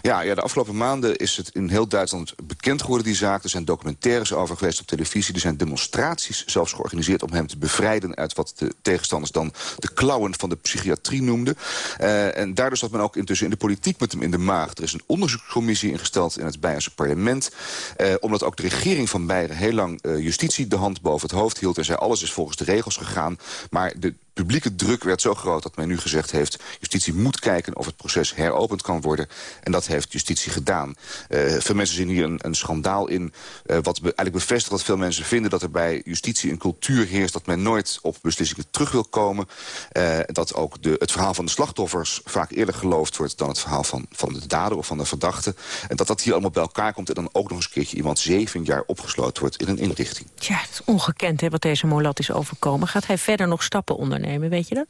Ja, ja, de afgelopen maanden is het in heel Duitsland bekend geworden, die zaak. Er zijn documentaires over geweest op televisie. Er zijn demonstraties zelfs georganiseerd om hem te bevrijden... uit wat de tegenstanders dan de klauwen van de psychiatrie noemden. Uh, en daardoor zat men ook intussen in de politiek met hem in de maag. Er is een onderzoekscommissie ingesteld in het Beierse parlement. Uh, omdat ook de regering van Beieren heel lang uh, justitie de hand boven het hoofd hield... en zei alles is volgens de regels gegaan. Maar de publieke druk werd zo groot dat men nu gezegd heeft... justitie moet kijken of het proces heropend kan worden. En dat heeft justitie gedaan. Uh, veel mensen zien hier een, een schandaal in... Uh, wat eigenlijk bevestigt dat veel mensen vinden... dat er bij justitie een cultuur heerst... dat men nooit op beslissingen terug wil komen. Uh, dat ook de, het verhaal van de slachtoffers vaak eerder geloofd wordt... dan het verhaal van, van de dader of van de verdachte. En dat dat hier allemaal bij elkaar komt... en dan ook nog eens een keertje iemand zeven jaar opgesloten wordt in een inrichting. Tja, het is ongekend hè, wat deze Molat is overkomen. Gaat hij verder nog stappen ondernemen, weet je dat?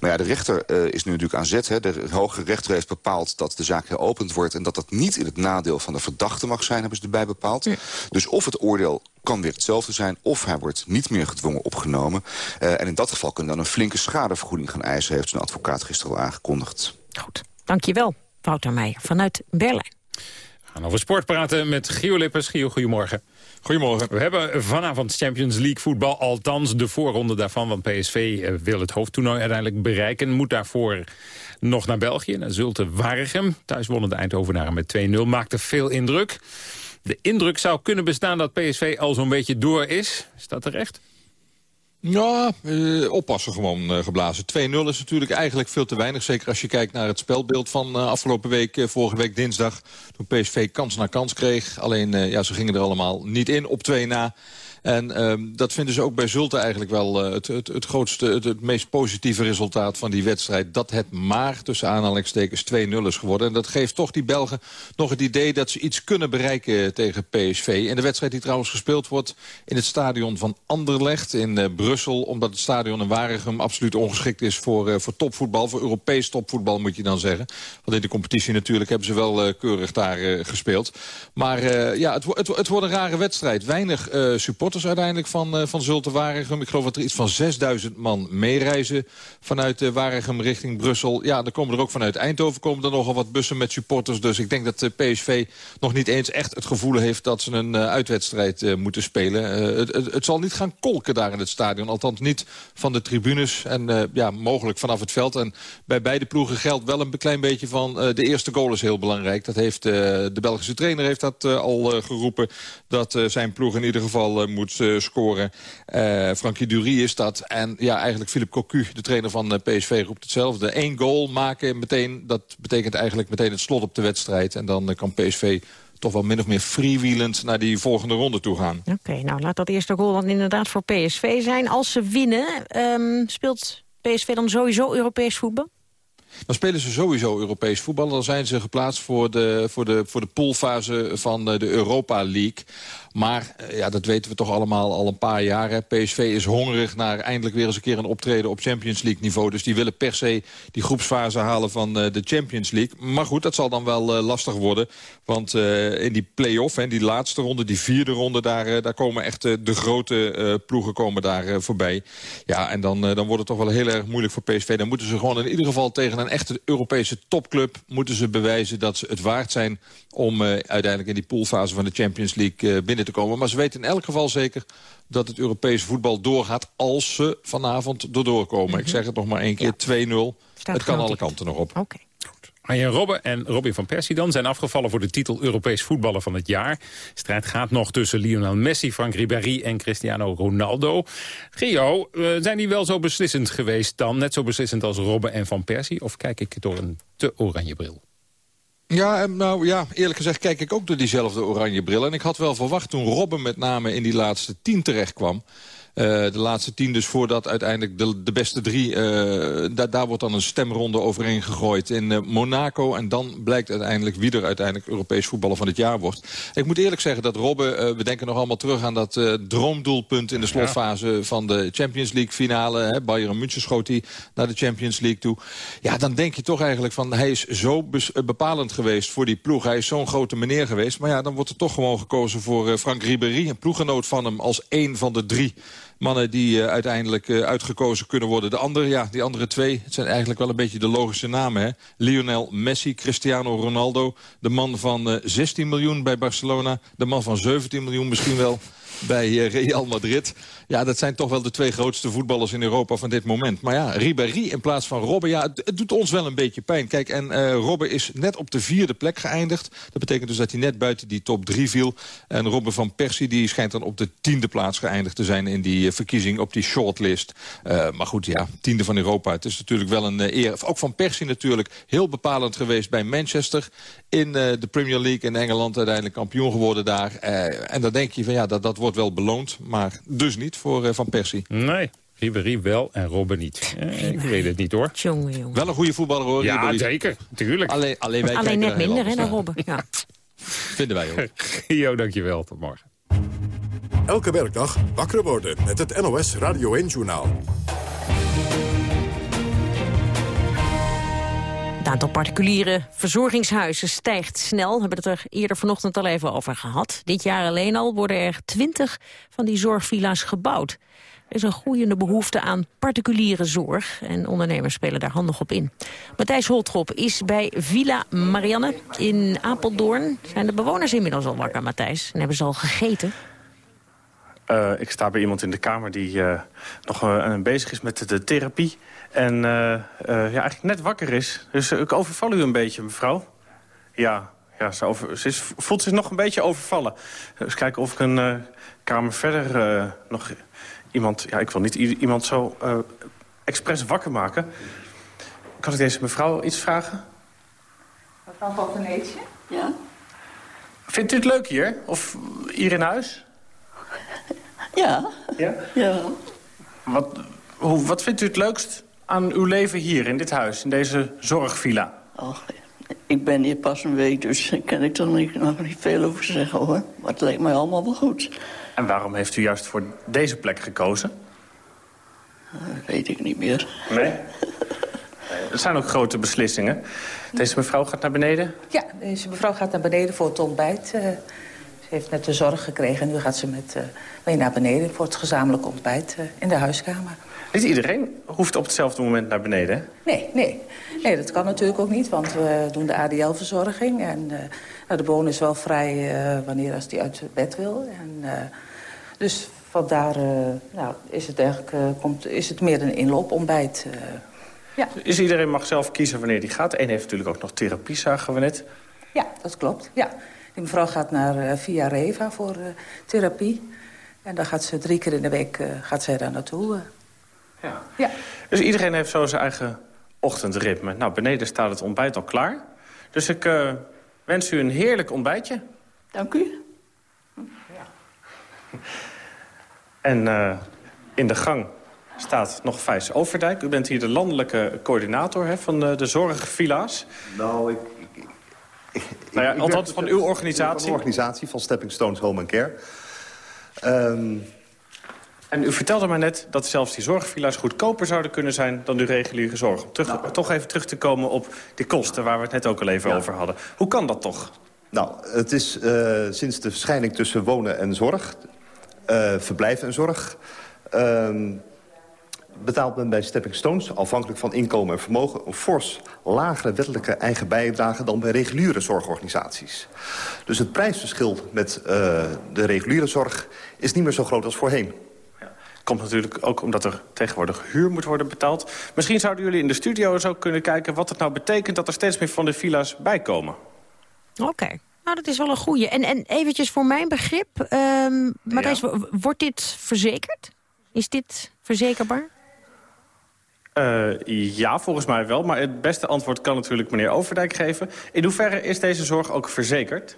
Nou ja, de rechter uh, is nu natuurlijk aan zet. Hè. De hoge rechter heeft bepaald dat de zaak heropend wordt... en dat dat niet in het nadeel van de verdachte mag zijn, hebben ze erbij bepaald. Ja. Dus of het oordeel kan weer hetzelfde zijn... of hij wordt niet meer gedwongen opgenomen. Uh, en in dat geval kunnen dan een flinke schadevergoeding gaan eisen... heeft zijn advocaat gisteren al aangekondigd. Goed, dankjewel, Wouter Meijer vanuit Berlijn. We gaan over sport praten met Gio Lippers. Gio, goedemorgen. Goedemorgen. We hebben vanavond Champions League voetbal, althans de voorronde daarvan. Want PSV wil het hoofdtoernooi uiteindelijk bereiken. Moet daarvoor nog naar België, naar Zulte Waregem. Thuis wonnen de Eindhovenaren met 2-0. Maakte veel indruk. De indruk zou kunnen bestaan dat PSV al zo'n beetje door is. Is dat terecht? Ja, eh, oppassen gewoon uh, geblazen. 2-0 is natuurlijk eigenlijk veel te weinig. Zeker als je kijkt naar het spelbeeld van uh, afgelopen week, vorige week dinsdag. Toen PSV kans na kans kreeg. Alleen, ja, ze gingen er allemaal niet in op 2 na. En um, dat vinden ze ook bij Zulte eigenlijk wel uh, het, het, het grootste, het, het, meest positieve resultaat van die wedstrijd. Dat het maar tussen aanhalingstekens 2-0 is geworden. En dat geeft toch die Belgen nog het idee dat ze iets kunnen bereiken tegen PSV. En de wedstrijd die trouwens gespeeld wordt in het stadion van Anderlecht in uh, Brussel. Omdat het stadion in Waregem absoluut ongeschikt is voor, uh, voor topvoetbal. Voor Europees topvoetbal moet je dan zeggen. Want in de competitie natuurlijk hebben ze wel keurig daar gespeeld. Maar ja, het, het, het, wordt een rare wedstrijd. Weinig support uiteindelijk van, uh, van Zulte Waregem. Ik geloof dat er iets van 6000 man meereizen vanuit uh, Waregem richting Brussel. Ja, dan komen er ook vanuit Eindhoven komen er nogal wat bussen met supporters. Dus ik denk dat de PSV nog niet eens echt het gevoel heeft dat ze een uitwedstrijd moeten spelen. Het, het, het, zal niet gaan kolken daar in het stadion. Althans niet van de tribunes en ja, mogelijk vanaf het veld. En bij beide ploegen geldt wel een klein beetje van de eerste goal is heel belangrijk. Dat heeft, de Belgische trainer heeft dat al geroepen. Dat zijn ploeg in ieder geval moet moet scoren. Frankie Dury is dat. En ja, eigenlijk Philip Cocu, de trainer van PSV, roept hetzelfde. Eén goal maken meteen, dat betekent eigenlijk meteen het slot op de wedstrijd. En dan kan PSV toch wel min of meer freewheelend naar die volgende ronde toe gaan. Oké, nou laat dat eerste goal dan inderdaad voor PSV zijn. Als ze winnen, um, speelt PSV dan sowieso Europees voetbal? Dan spelen ze sowieso Europees voetbal. Dan zijn ze geplaatst voor de, voor de, voor de poolfase van de Europa League. Maar eh, ja, dat weten we toch allemaal al een paar jaar. Hè. PSV is hongerig naar eindelijk weer eens een keer een optreden op Champions League niveau. Dus die willen per se die groepsfase halen van uh, de Champions League. Maar goed, dat zal dan wel uh, lastig worden. Want in die play-off, die laatste ronde, die vierde ronde... daar, daar komen echt de grote ploegen komen daar voorbij. Ja, en dan, dan wordt het toch wel heel erg moeilijk voor PSV. Dan moeten ze gewoon in ieder geval tegen een echte Europese topclub... moeten ze bewijzen dat ze het waard zijn om uiteindelijk in die poolfase van de Champions League binnen te komen. Maar ze weten in elk geval zeker dat het Europese voetbal doorgaat... als ze vanavond erdoor komen. Ik mhm. zeg het nog maar één keer, 2-0. Het kan alle kanten nog op. Oké. Okay. Arjen Robben en Robin van Persie dan zijn afgevallen voor de titel Europees voetballer van het jaar. De strijd gaat nog tussen Lionel Messi, Frank Ribéry en Cristiano Ronaldo. Gio, eh, zijn die wel zo beslissend geweest dan? Net zo beslissend als Robben en van Persie? Of kijk ik door een te oranje bril? Ja, nou ja, eerlijk gezegd kijk ik ook door diezelfde oranje bril. En ik had wel verwacht toen Robben met name in die laatste tien terecht kwam... Uh, de laatste tien dus voordat uiteindelijk de, de beste drie... Uh, da daar wordt dan een stemronde overheen gegooid in uh, Monaco. En dan blijkt uiteindelijk wie er uiteindelijk Europees voetballer van het jaar wordt. Ik moet eerlijk zeggen dat Robben... we denken nog allemaal terug aan dat droomdoelpunt in de slotfase van de Champions League finale. Hè. Bayern München schoot hij naar de Champions League toe. Ja, dan denk je toch eigenlijk van hij is zo bepalend geweest voor die ploeg. Hij is zo'n grote meneer geweest. Maar ja, dan wordt er toch gewoon gekozen voor Frank Ribéry. Een ploegenoot van hem als één van de drie mannen die uh, uiteindelijk uh, uitgekozen kunnen worden. De andere, ja, die andere twee, het zijn eigenlijk wel een beetje de logische namen. Hè? Lionel Messi, Cristiano Ronaldo. De man van uh, eh, 16 miljoen bij Barcelona. De man van 17 miljoen misschien wel bij eh, Real Madrid. Ja, dat zijn toch wel de twee grootste voetballers in Europa van dit moment. Maar ja, Ribéry in plaats van Robben, ja, het, doet ons wel een beetje pijn. Kijk, en uh, Robben is net op de vierde plek geëindigd. Dat betekent dus dat hij net buiten die top drie viel. En Robben van Persie, die schijnt dan op de tiende plaats geëindigd te zijn... in die uh, verkiezing op die shortlist. Uh, maar goed, ja, tiende van Europa. Het is natuurlijk wel een eer. Ook van Persie natuurlijk heel bepalend geweest bij Manchester... in de Premier League in Engeland uiteindelijk kampioen geworden daar. en dan denk je van ja, dat, dat wordt wel beloond, maar dus niet voor uh, Van Persie. Nee. Ribéry wel en Robben niet. Eh, ik weet het niet hoor. Jongen, jongen. Wel een goede voetballer hoor. Ja, Ribéry. zeker. Tuurlijk. Alleen, alleen, wij alleen net minder hè, dan Robben. Ja. Vinden wij ook. Jo, dankjewel. Tot morgen. Elke werkdag wakker worden met het NOS Radio 1-journaal. Het aantal particuliere verzorgingshuizen stijgt snel. We hebben het er eerder vanochtend al even over gehad. Dit jaar alleen al worden er twintig van die zorgvilla's gebouwd. Er is een groeiende behoefte aan particuliere zorg. En ondernemers spelen daar handig op in. Matthijs Holtrop is bij Villa Marianne in Apeldoorn. Zijn de bewoners inmiddels al wakker, Matthijs? En hebben ze al gegeten? Uh, ik sta bij iemand in de kamer die uh, nog uh, bezig is met de therapie. En uh, uh, ja, eigenlijk net wakker is. Dus uh, ik overval u een beetje, mevrouw. Ja, ja ze, over, ze is, voelt zich nog een beetje overvallen. Dus kijken of ik een kamer verder nog iemand... Ja, ik wil niet iemand zo expres wakker maken. Kan ik deze mevrouw iets vragen? Mevrouw Valteneetje? Ja? Vindt u het leuk hier? Of hier in huis? Ja. Ja? Ja. Wat, hoe, wat vindt u het leukst aan uw leven hier, in dit huis, in deze zorgvilla? Oh, ik ben hier pas een week, dus daar kan ik er nog niet veel over zeggen, hoor. Maar het leek mij allemaal wel goed. En waarom heeft u juist voor deze plek gekozen? Dat weet ik niet meer. Nee? Het zijn ook grote beslissingen. Deze mevrouw gaat naar beneden? Ja, deze mevrouw gaat naar beneden voor het ontbijt. Uh, ze heeft net de zorg gekregen en nu gaat ze met, uh, mee naar beneden... voor het gezamenlijk ontbijt uh, in de huiskamer. Niet iedereen hoeft op hetzelfde moment naar beneden, Nee, nee. Nee, dat kan natuurlijk ook niet, want we doen de ADL-verzorging. En uh, nou, de bewoner is wel vrij uh, wanneer als hij uit bed wil. En, uh, dus vandaar nou, is, het eigenlijk, komt, is het meer een inloopontbijt. ja. Is iedereen mag zelf kiezen wanneer die gaat? Eén heeft natuurlijk ook nog therapie, zagen we net. Ja, dat klopt. Ja. Die mevrouw gaat naar Via Reva voor therapie. En dan gaat ze drie keer in de week gaat zij daar naartoe. Ja. ja. Dus iedereen heeft zo zijn eigen ochtendritme. Nou, beneden staat het ontbijt al klaar. Dus ik uh, wens u een heerlijk ontbijtje. Dank u. Ja. En uh, in de gang staat nog Vijs Overdijk. U bent hier de landelijke coördinator hè, van de, de zorgvilla's. Nou, ik... ik, ik nou ja, althans van uw organisatie. Van de organisatie van Stepping Stones Home and Care. Um, en u vertelde mij net dat zelfs die zorgvilla's goedkoper zouden kunnen zijn dan uw reguliere zorg. Om terug, nou, toch even terug te komen op die kosten waar we het net ook al even ja. over hadden. Hoe kan dat toch? Nou, het is uh, sinds de scheiding tussen wonen en zorg, uh, verblijf en zorg... Uh, betaalt men bij Stepping Stones, afhankelijk van inkomen en vermogen... een fors lagere wettelijke eigen bijdrage dan bij reguliere zorgorganisaties. Dus het prijsverschil met uh, de reguliere zorg is niet meer zo groot als voorheen. Komt natuurlijk ook omdat er tegenwoordig huur moet worden betaald. Misschien zouden jullie in de studio eens ook kunnen kijken... wat het nou betekent dat er steeds meer van de villa's bijkomen. Oké. Okay. Nou, dat is wel een goeie. En, en eventjes voor mijn begrip, um, Matthijs, ja. wordt dit verzekerd? Is dit verzekerbaar? Uh, ja, volgens mij wel. Maar het beste antwoord kan natuurlijk meneer Overdijk geven. In hoeverre is deze zorg ook verzekerd?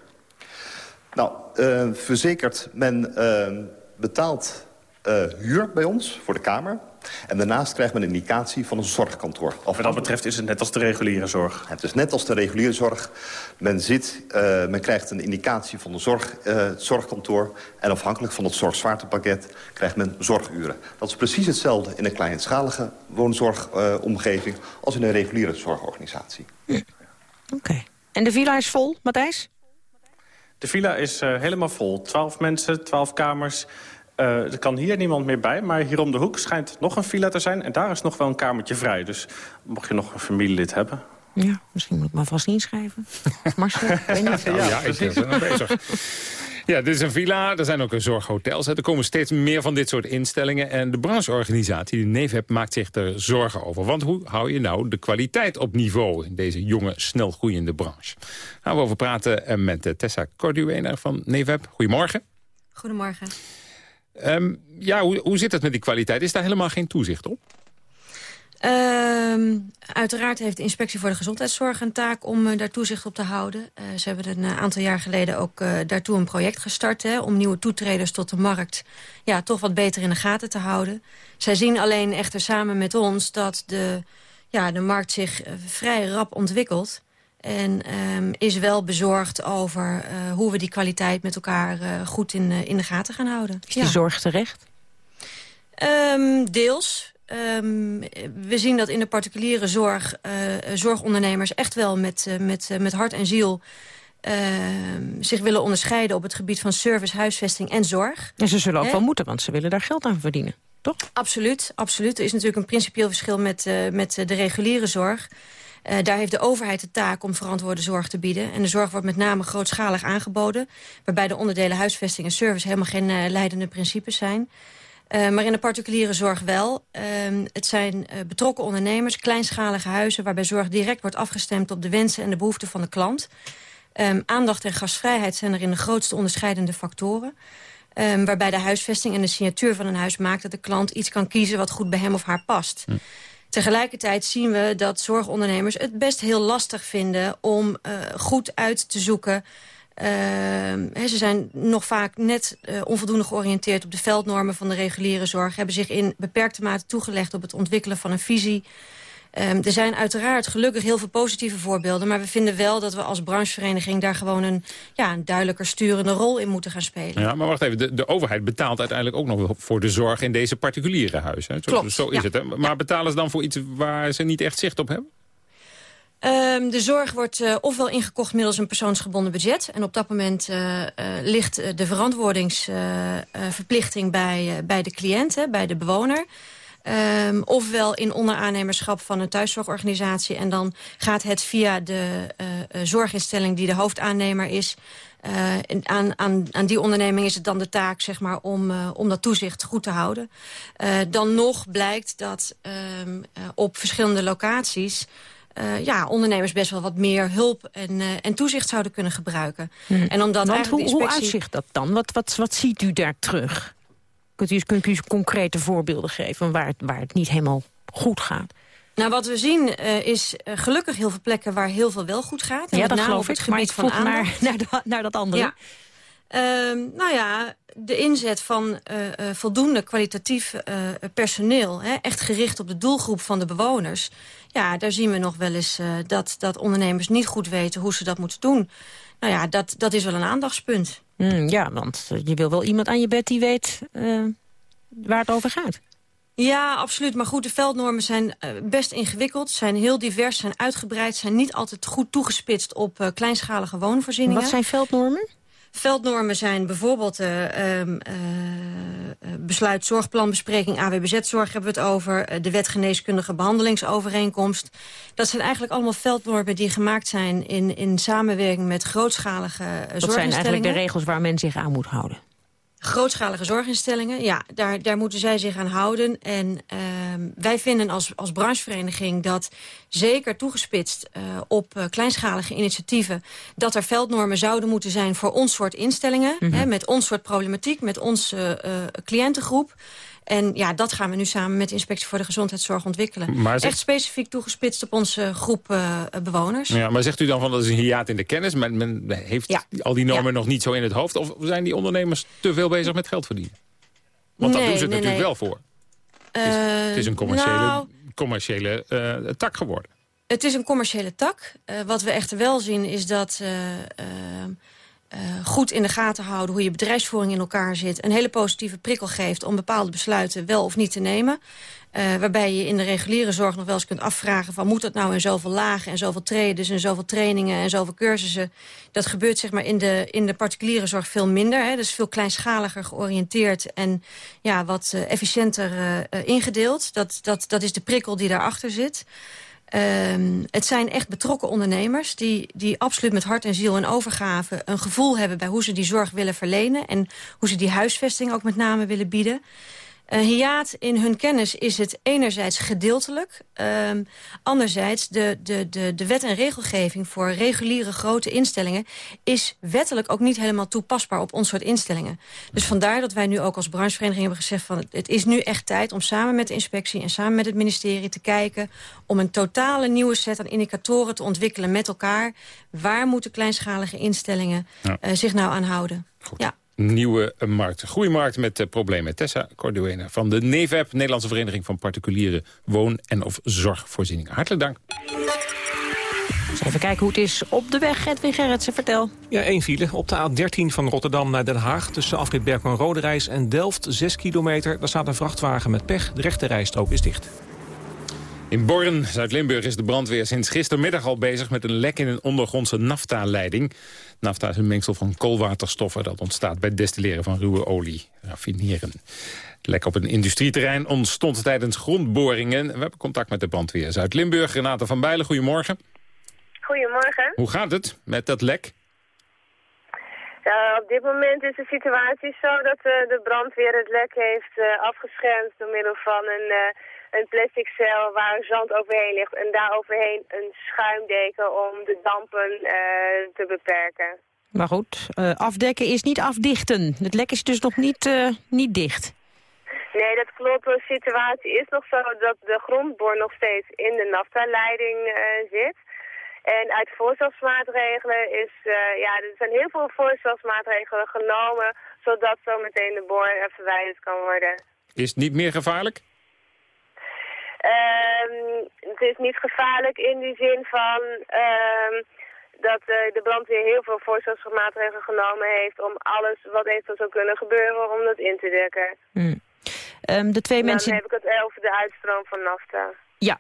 Nou, uh, verzekerd, men uh, betaalt uh, huur bij ons voor de Kamer. En daarnaast krijgt men een indicatie van een zorgkantoor. Wat dat betreft is het net als de reguliere zorg. Het is net als de reguliere zorg. Men, zit, uh, men krijgt een indicatie van de zorg, uh, het zorgkantoor... en afhankelijk van het zorgzwaartepakket krijgt men zorguren. Dat is precies hetzelfde in een kleinschalige woonzorgomgeving... als in een reguliere zorgorganisatie. Ja. Oké. Okay. En de villa is vol, Matthijs? De villa is uh, helemaal vol. Twaalf mensen, twaalf kamers... Uh, er kan hier niemand meer bij, maar hier om de hoek schijnt nog een villa te zijn. En daar is nog wel een kamertje vrij. Dus mocht je nog een familielid hebben... Ja, misschien moet ik me vast inschrijven. Marcel, ik weet niet. Ja, ja ik ben er bezig. Ja, dit is een villa, er zijn ook zorghotels. Er komen steeds meer van dit soort instellingen. En de brancheorganisatie, de NEVEP, maakt zich er zorgen over. Want hoe hou je nou de kwaliteit op niveau in deze jonge, snel groeiende branche? Gaan we over praten met Tessa Corduener van NEVEP. Goedemorgen. Goedemorgen. Um, ja, hoe, hoe zit het met die kwaliteit? Is daar helemaal geen toezicht op? Um, uiteraard heeft de Inspectie voor de Gezondheidszorg een taak om uh, daar toezicht op te houden. Uh, ze hebben een uh, aantal jaar geleden ook daartoe een project gestart... Hè, om nieuwe toetreders tot de markt ja, toch wat beter in de gaten te houden. Zij zien alleen echter samen met ons dat de, ja, de markt zich vrij rap ontwikkelt... En um, is wel bezorgd over uh, hoe we die kwaliteit met elkaar uh, goed in, uh, in de gaten gaan houden. Is die ja. zorg terecht? Um, deels. Um, we zien dat in de particuliere zorg zorgondernemers echt wel met, met, met hart en ziel... zich willen onderscheiden op het gebied van service, huisvesting en zorg. En ze zullen ook He? wel moeten, want ze willen daar geld aan verdienen, toch? Absoluut, absoluut. Er is natuurlijk een principieel verschil met, met de reguliere zorg... Uh, daar heeft de overheid de taak om verantwoorde zorg te bieden. En de zorg wordt met name grootschalig aangeboden... waarbij de onderdelen huisvesting en service helemaal geen uh, leidende principes zijn. Uh, maar in de particuliere zorg wel. het zijn betrokken ondernemers, kleinschalige huizen... waarbij zorg direct wordt afgestemd op de wensen en de behoeften van de klant. Um, aandacht en gastvrijheid zijn er in de grootste onderscheidende factoren. Um, waarbij de huisvesting en de signatuur van een huis maakt... dat de klant iets kan kiezen wat goed bij hem of haar past. Hm. Tegelijkertijd zien we dat zorgondernemers het best heel lastig vinden... om uh, goed uit te zoeken... Uh, ze zijn nog vaak net uh, onvoldoende georiënteerd op de veldnormen van de reguliere zorg. Hebben zich in beperkte mate toegelegd op het ontwikkelen van een visie. Um, er zijn uiteraard gelukkig heel veel positieve voorbeelden... maar we vinden wel dat we als branchevereniging... daar gewoon een, ja, een duidelijker sturende rol in moeten gaan spelen. Ja, maar wacht even, de, de overheid betaalt uiteindelijk ook nog voor de zorg... in deze particuliere huizen. Zo, Klopt, zo is ja. het. Hè? Maar ja. betalen ze dan voor iets waar ze niet echt zicht op hebben? Um, de zorg wordt uh, ofwel ingekocht middels een persoonsgebonden budget. En op dat moment uh, uh, ligt de verantwoordingsverplichting bij, bij de cliënt, hè, bij de bewoner... Um, ofwel in onderaannemerschap van een thuiszorgorganisatie. En dan gaat het via de uh, zorginstelling die de hoofdaannemer is. Uh, aan, aan, aan die onderneming is het dan de taak zeg maar, om, uh, om dat toezicht goed te houden. Uh, dan nog blijkt dat uh, op verschillende locaties... Ja, ondernemers best wel wat meer hulp en, en toezicht zouden kunnen gebruiken. Hmm. En omdat Want hoe, inspectie... hoe uitzicht dat dan? Wat, wat, wat ziet u daar terug? Kunt u, kunt u eens concrete voorbeelden geven waar het, waar het niet helemaal goed gaat? Nou, wat we zien uh, is uh, gelukkig heel veel plekken waar heel veel wel goed gaat. En ja, dat geloof ik. Het maar ik van naar, naar, de, naar, dat andere. Ja. Uh, nou ja, de inzet van uh, voldoende kwalitatief personeel... Hè, echt gericht op de doelgroep van de bewoners... ja, daar zien we nog wel eens dat, dat ondernemers niet goed weten hoe ze dat moeten doen. Nou ja, dat, dat is wel een aandachtspunt. Mm, ja, want je wil wel iemand aan je bed die weet waar het over gaat. Ja, absoluut. Maar goed, de veldnormen zijn uh, best ingewikkeld. Zijn heel divers, zijn uitgebreid. Zijn niet altijd goed toegespitst op uh, kleinschalige woonvoorzieningen. Wat zijn veldnormen? Veldnormen zijn bijvoorbeeld uh, um, besluit zorgplanbespreking AWBZ-zorg hebben we het over. de wetgeneeskundige behandelingsovereenkomst. Dat zijn eigenlijk allemaal veldnormen die gemaakt zijn in, in samenwerking met grootschalige zorginstellingen. Dat zijn eigenlijk de regels waar men zich aan moet houden. Grootschalige zorginstellingen, ja, daar, daar moeten zij zich aan houden. En uh, wij vinden als, als branchevereniging dat zeker toegespitst uh, op uh, kleinschalige initiatieven... dat er veldnormen zouden moeten zijn voor ons soort instellingen... Mm -hmm. hè, met ons soort problematiek, met onze uh, cliëntengroep... En ja, dat gaan we nu samen met de Inspectie voor de Gezondheidszorg ontwikkelen. Maar zegt... Echt specifiek toegespitst op onze groep uh, bewoners. Ja, maar zegt u dan van dat is een hiaat in de kennis? Men, men heeft ja. al die normen ja. nog niet zo in het hoofd? Of zijn die ondernemers te veel bezig met geld verdienen? Want nee, dat doen ze nee, natuurlijk nee. wel voor. Uh, het, is, het, is, een commerciële, nou, commerciële uh, tak geworden. Het is een commerciële tak. Uh, wat we echter wel zien is dat... Uh, goed in de gaten houden hoe je bedrijfsvoering in elkaar zit... een hele positieve prikkel geeft om bepaalde besluiten wel of niet te nemen. Uh, waarbij je in de reguliere zorg nog wel eens kunt afvragen... van moet dat nou in zoveel lagen en zoveel trades en zoveel trainingen en zoveel cursussen. Dat gebeurt zeg maar in de, in de particuliere zorg veel minder. Hè. Is veel kleinschaliger georiënteerd en ja, wat uh, efficiënter ingedeeld. Dat, dat, dat is de prikkel die daarachter zit. Um, het zijn echt betrokken ondernemers die, die absoluut met hart en ziel en overgave... een gevoel hebben bij hoe ze die zorg willen verlenen... en hoe ze die huisvesting ook met name willen bieden. Uh, hiaat in hun kennis is het enerzijds gedeeltelijk. Um, anderzijds de, de, de, de wet en regelgeving voor reguliere grote instellingen... is wettelijk ook niet helemaal toepasbaar op ons soort instellingen. Dus vandaar dat wij nu ook als branchevereniging hebben gezegd... van het is nu echt tijd om samen met de inspectie en samen met het ministerie te kijken... om een totale nieuwe set aan indicatoren te ontwikkelen met elkaar. Waar moeten kleinschalige instellingen ja. uh, zich nou aan houden? Goed. Ja nieuwe markt. Groeimarkt met uh, problemen. Tessa Corduene van de NEVEP, Nederlandse Vereniging van Particuliere Woon- en of Zorgvoorzieningen. Hartelijk dank. Even kijken hoe het is op de weg. Edwin Gerritsen, vertel. Ja, één file. Op de A13 van Rotterdam naar Den Haag... tussen afrit Berkman-Roderijs en Delft, 6 kilometer. Daar staat een vrachtwagen met pech. De rechte rijstrook is dicht. In Born, Zuid-Limburg, is de brandweer sinds gistermiddag al bezig... met een lek in een ondergrondse nafta-leiding. Nafta is een mengsel van koolwaterstoffen... dat ontstaat bij destilleren van ruwe olie, raffineren. Het lek op een industrieterrein ontstond tijdens grondboringen. We hebben contact met de brandweer Zuid-Limburg. Renate van Bijlen, goedemorgen. Goedemorgen. Hoe gaat het met dat lek? Op dit moment is de situatie zo dat uh, de brandweer het lek heeft uh, afgeschermd... door middel van een... Een plastic cel waar zand overheen ligt en daar overheen een schuimdeken om de dampen uh, te beperken. Maar goed, uh, afdekken is niet afdichten. Het lek is dus nog niet, uh, niet dicht. Nee, dat klopt. De situatie is nog zo dat de grondboor nog steeds in de NAFTA-leiding zit. En uit voorzorgsmaatregelen is, ja, er zijn heel veel voorzorgsmaatregelen genomen, zodat zo meteen de boor verwijderd kan worden. Is het niet meer gevaarlijk? Um, het is niet gevaarlijk in die zin van um, dat uh, de brandweer heel veel voorzorgsmaatregelen genomen heeft om alles wat eventueel zou kunnen gebeuren om dat in te dekken. Um, de twee dan mensen... heb ik het over de uitstroom van nafta. Ja,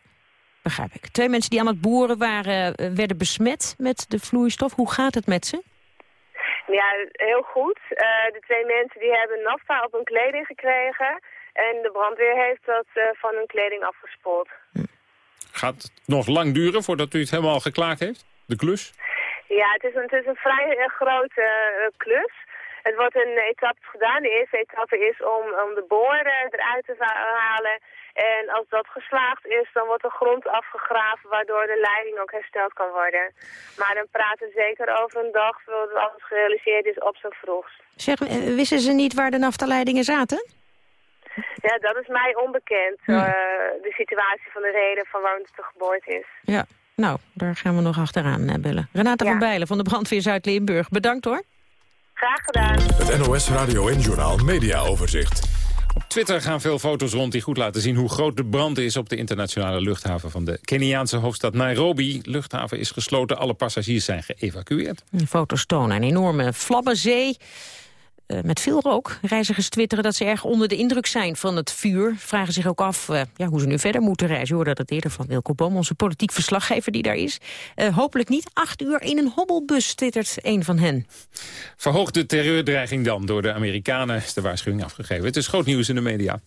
begrijp ik. Twee mensen die aan het boeren waren, uh, werden besmet met de vloeistof. Hoe gaat het met ze? Ja, heel goed. Uh, de twee mensen die hebben nafta op hun kleding gekregen. En de brandweer heeft dat uh, van hun kleding afgespoeld. Gaat het nog lang duren voordat u het helemaal geklaard heeft, de klus? Ja, het is een, het is een vrij uh, grote uh, klus. Het wordt in etappes gedaan. De eerste etappe is om, om de boren eruit te halen. En als dat geslaagd is, dan wordt de grond afgegraven... waardoor de leiding ook hersteld kan worden. Maar dan praten we zeker over een dag... voordat alles gerealiseerd is op zijn vroegst. Zeg, wisten ze niet waar de naftaleidingen zaten? Ja, dat is mij onbekend. Hm. eh, de situatie van de reden van waarom het de geboorte is. Ja, nou, daar gaan we nog achteraan eh, bellen. Renate van Bijlen van de brandweer Zuid-Limburg. Bedankt hoor. Graag gedaan. Het NOS Radio en Journaal Media Overzicht. Op Twitter gaan veel foto's rond die goed laten zien hoe groot de brand is op de internationale luchthaven van de Keniaanse hoofdstad Nairobi. Luchthaven is gesloten, alle passagiers zijn geëvacueerd. De foto's tonen een enorme vlammenzee. Eh, met veel rook. Reizigers twitteren dat ze erg onder de indruk zijn van het vuur. Vragen zich ook af eh, ja, hoe ze nu verder moeten reizen. Je hoorde dat eerder van Wilco Boom, onze politiek verslaggever die daar is. Eh, hopelijk niet acht uur in een hobbelbus, twittert een van hen. Verhoogt de terreurdreiging dan door de Amerikanen is de waarschuwing afgegeven. Het is groot nieuws in de media.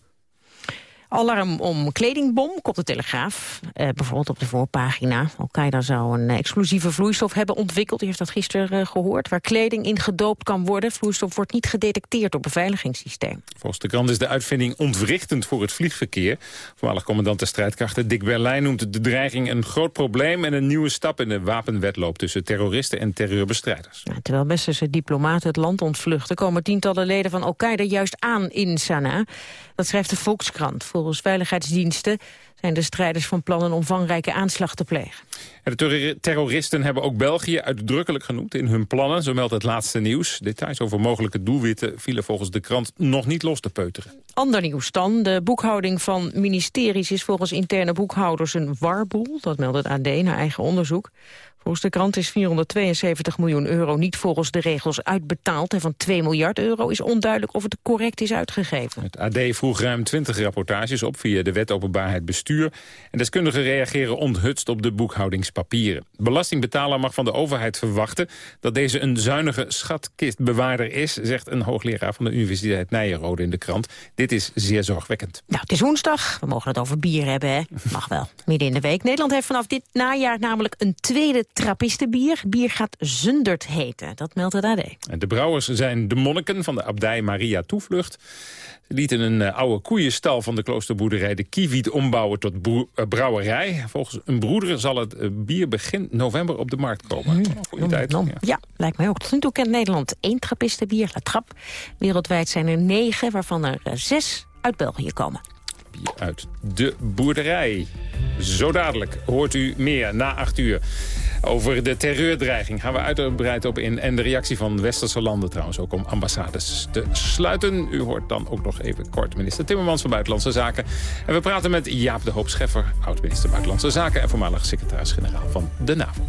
Alarm om kledingbom, komt de Telegraaf. Eh, bijvoorbeeld op de voorpagina. Al-Qaeda zou een eh, explosieve vloeistof hebben ontwikkeld. U heeft dat gisteren eh, gehoord. Waar kleding in gedoopt kan worden. Vloeistof wordt niet gedetecteerd door beveiligingssysteem. Volgens de krant is de uitvinding ontwrichtend voor het vliegverkeer. Voormalig commandant der strijdkrachten Dick Berlijn noemt de dreiging een groot probleem... en een nieuwe stap in de wapenwetloop tussen terroristen en terreurbestrijders. Ja, terwijl westerse diplomaten het land ontvluchten... komen tientallen leden van Al-Qaeda juist aan in Sanaa. Dat schrijft de Volkskrant. Volgens veiligheidsdiensten zijn de strijders van plan een omvangrijke aanslag te plegen. En de terror- terroristen hebben ook België uitdrukkelijk genoemd in hun plannen. Zo meldt het laatste nieuws. Details over mogelijke doelwitten vielen volgens de krant nog niet los te peuteren. Ander nieuws dan. De boekhouding van ministeries is volgens interne boekhouders een warboel. Dat meldt het AD naar eigen onderzoek. Volgens de krant is 472 miljoen euro niet volgens de regels uitbetaald. En van 2 miljard euro is onduidelijk of het correct is uitgegeven. Het AD vroeg ruim 20 rapportages op via de wet openbaarheid bestuur. En deskundigen reageren onthutst op de boekhoudingspapieren. Belastingbetaler mag van de overheid verwachten dat deze een zuinige schatkistbewaarder is, zegt een hoogleraar van de Universiteit Nijenrode in de krant. Dit is zeer zorgwekkend. Nou, het is woensdag. We mogen het over bier hebben, hè? Mag wel. Midden in de week. Nederland heeft vanaf dit najaar namelijk een tweede trappistenbier. Bier gaat Zundert heten. Dat meldt het AD. En de brouwers zijn de monniken van de abdij Maria Toevlucht. Ze lieten een eh, oude koeienstal van de kloosterboerderij de Kiewiet ombouwen tot eh, brouwerij. Volgens een broeder zal het eh, bier begin november op de markt komen. Goeie tijd. Nom. Ja. Ja, lijkt mij ook. Tot nu toe kent Nederland één trappistenbier, La Trap. Wereldwijd zijn er negen, waarvan er zes uit België komen. Bier uit de boerderij. Zo dadelijk hoort u meer na acht uur. Over de terreurdreiging gaan we uitgebreid op in. En de reactie van westerse landen trouwens ook om ambassades te sluiten. U hoort dan ook nog even kort minister Timmermans van Buitenlandse Zaken. En we praten met Jaap de Hoop Scheffer, oud-minister Buitenlandse Zaken... en voormalig secretaris-generaal van de NAVO.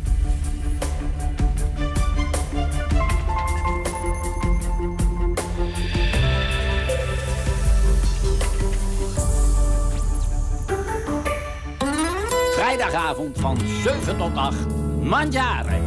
Vrijdagavond van 7 tot 8. Mangiare.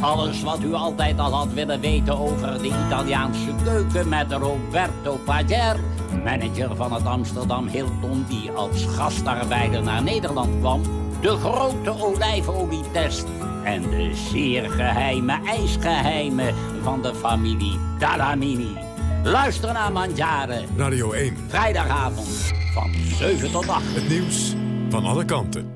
Alles wat u altijd al had willen weten over de Italiaanse keuken met Roberto Pager, manager van het Amsterdam Hilton die als gastarbeider naar Nederland kwam, de grote olijfolietest en de zeer geheime ijsgeheimen van de familie Dalamini. Luister naar Mangiare. Radio 1. Vrijdagavond van 7 tot 8. Het nieuws van alle kanten.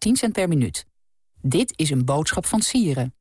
10 cent per minuut. Dit is een boodschap van Sieren.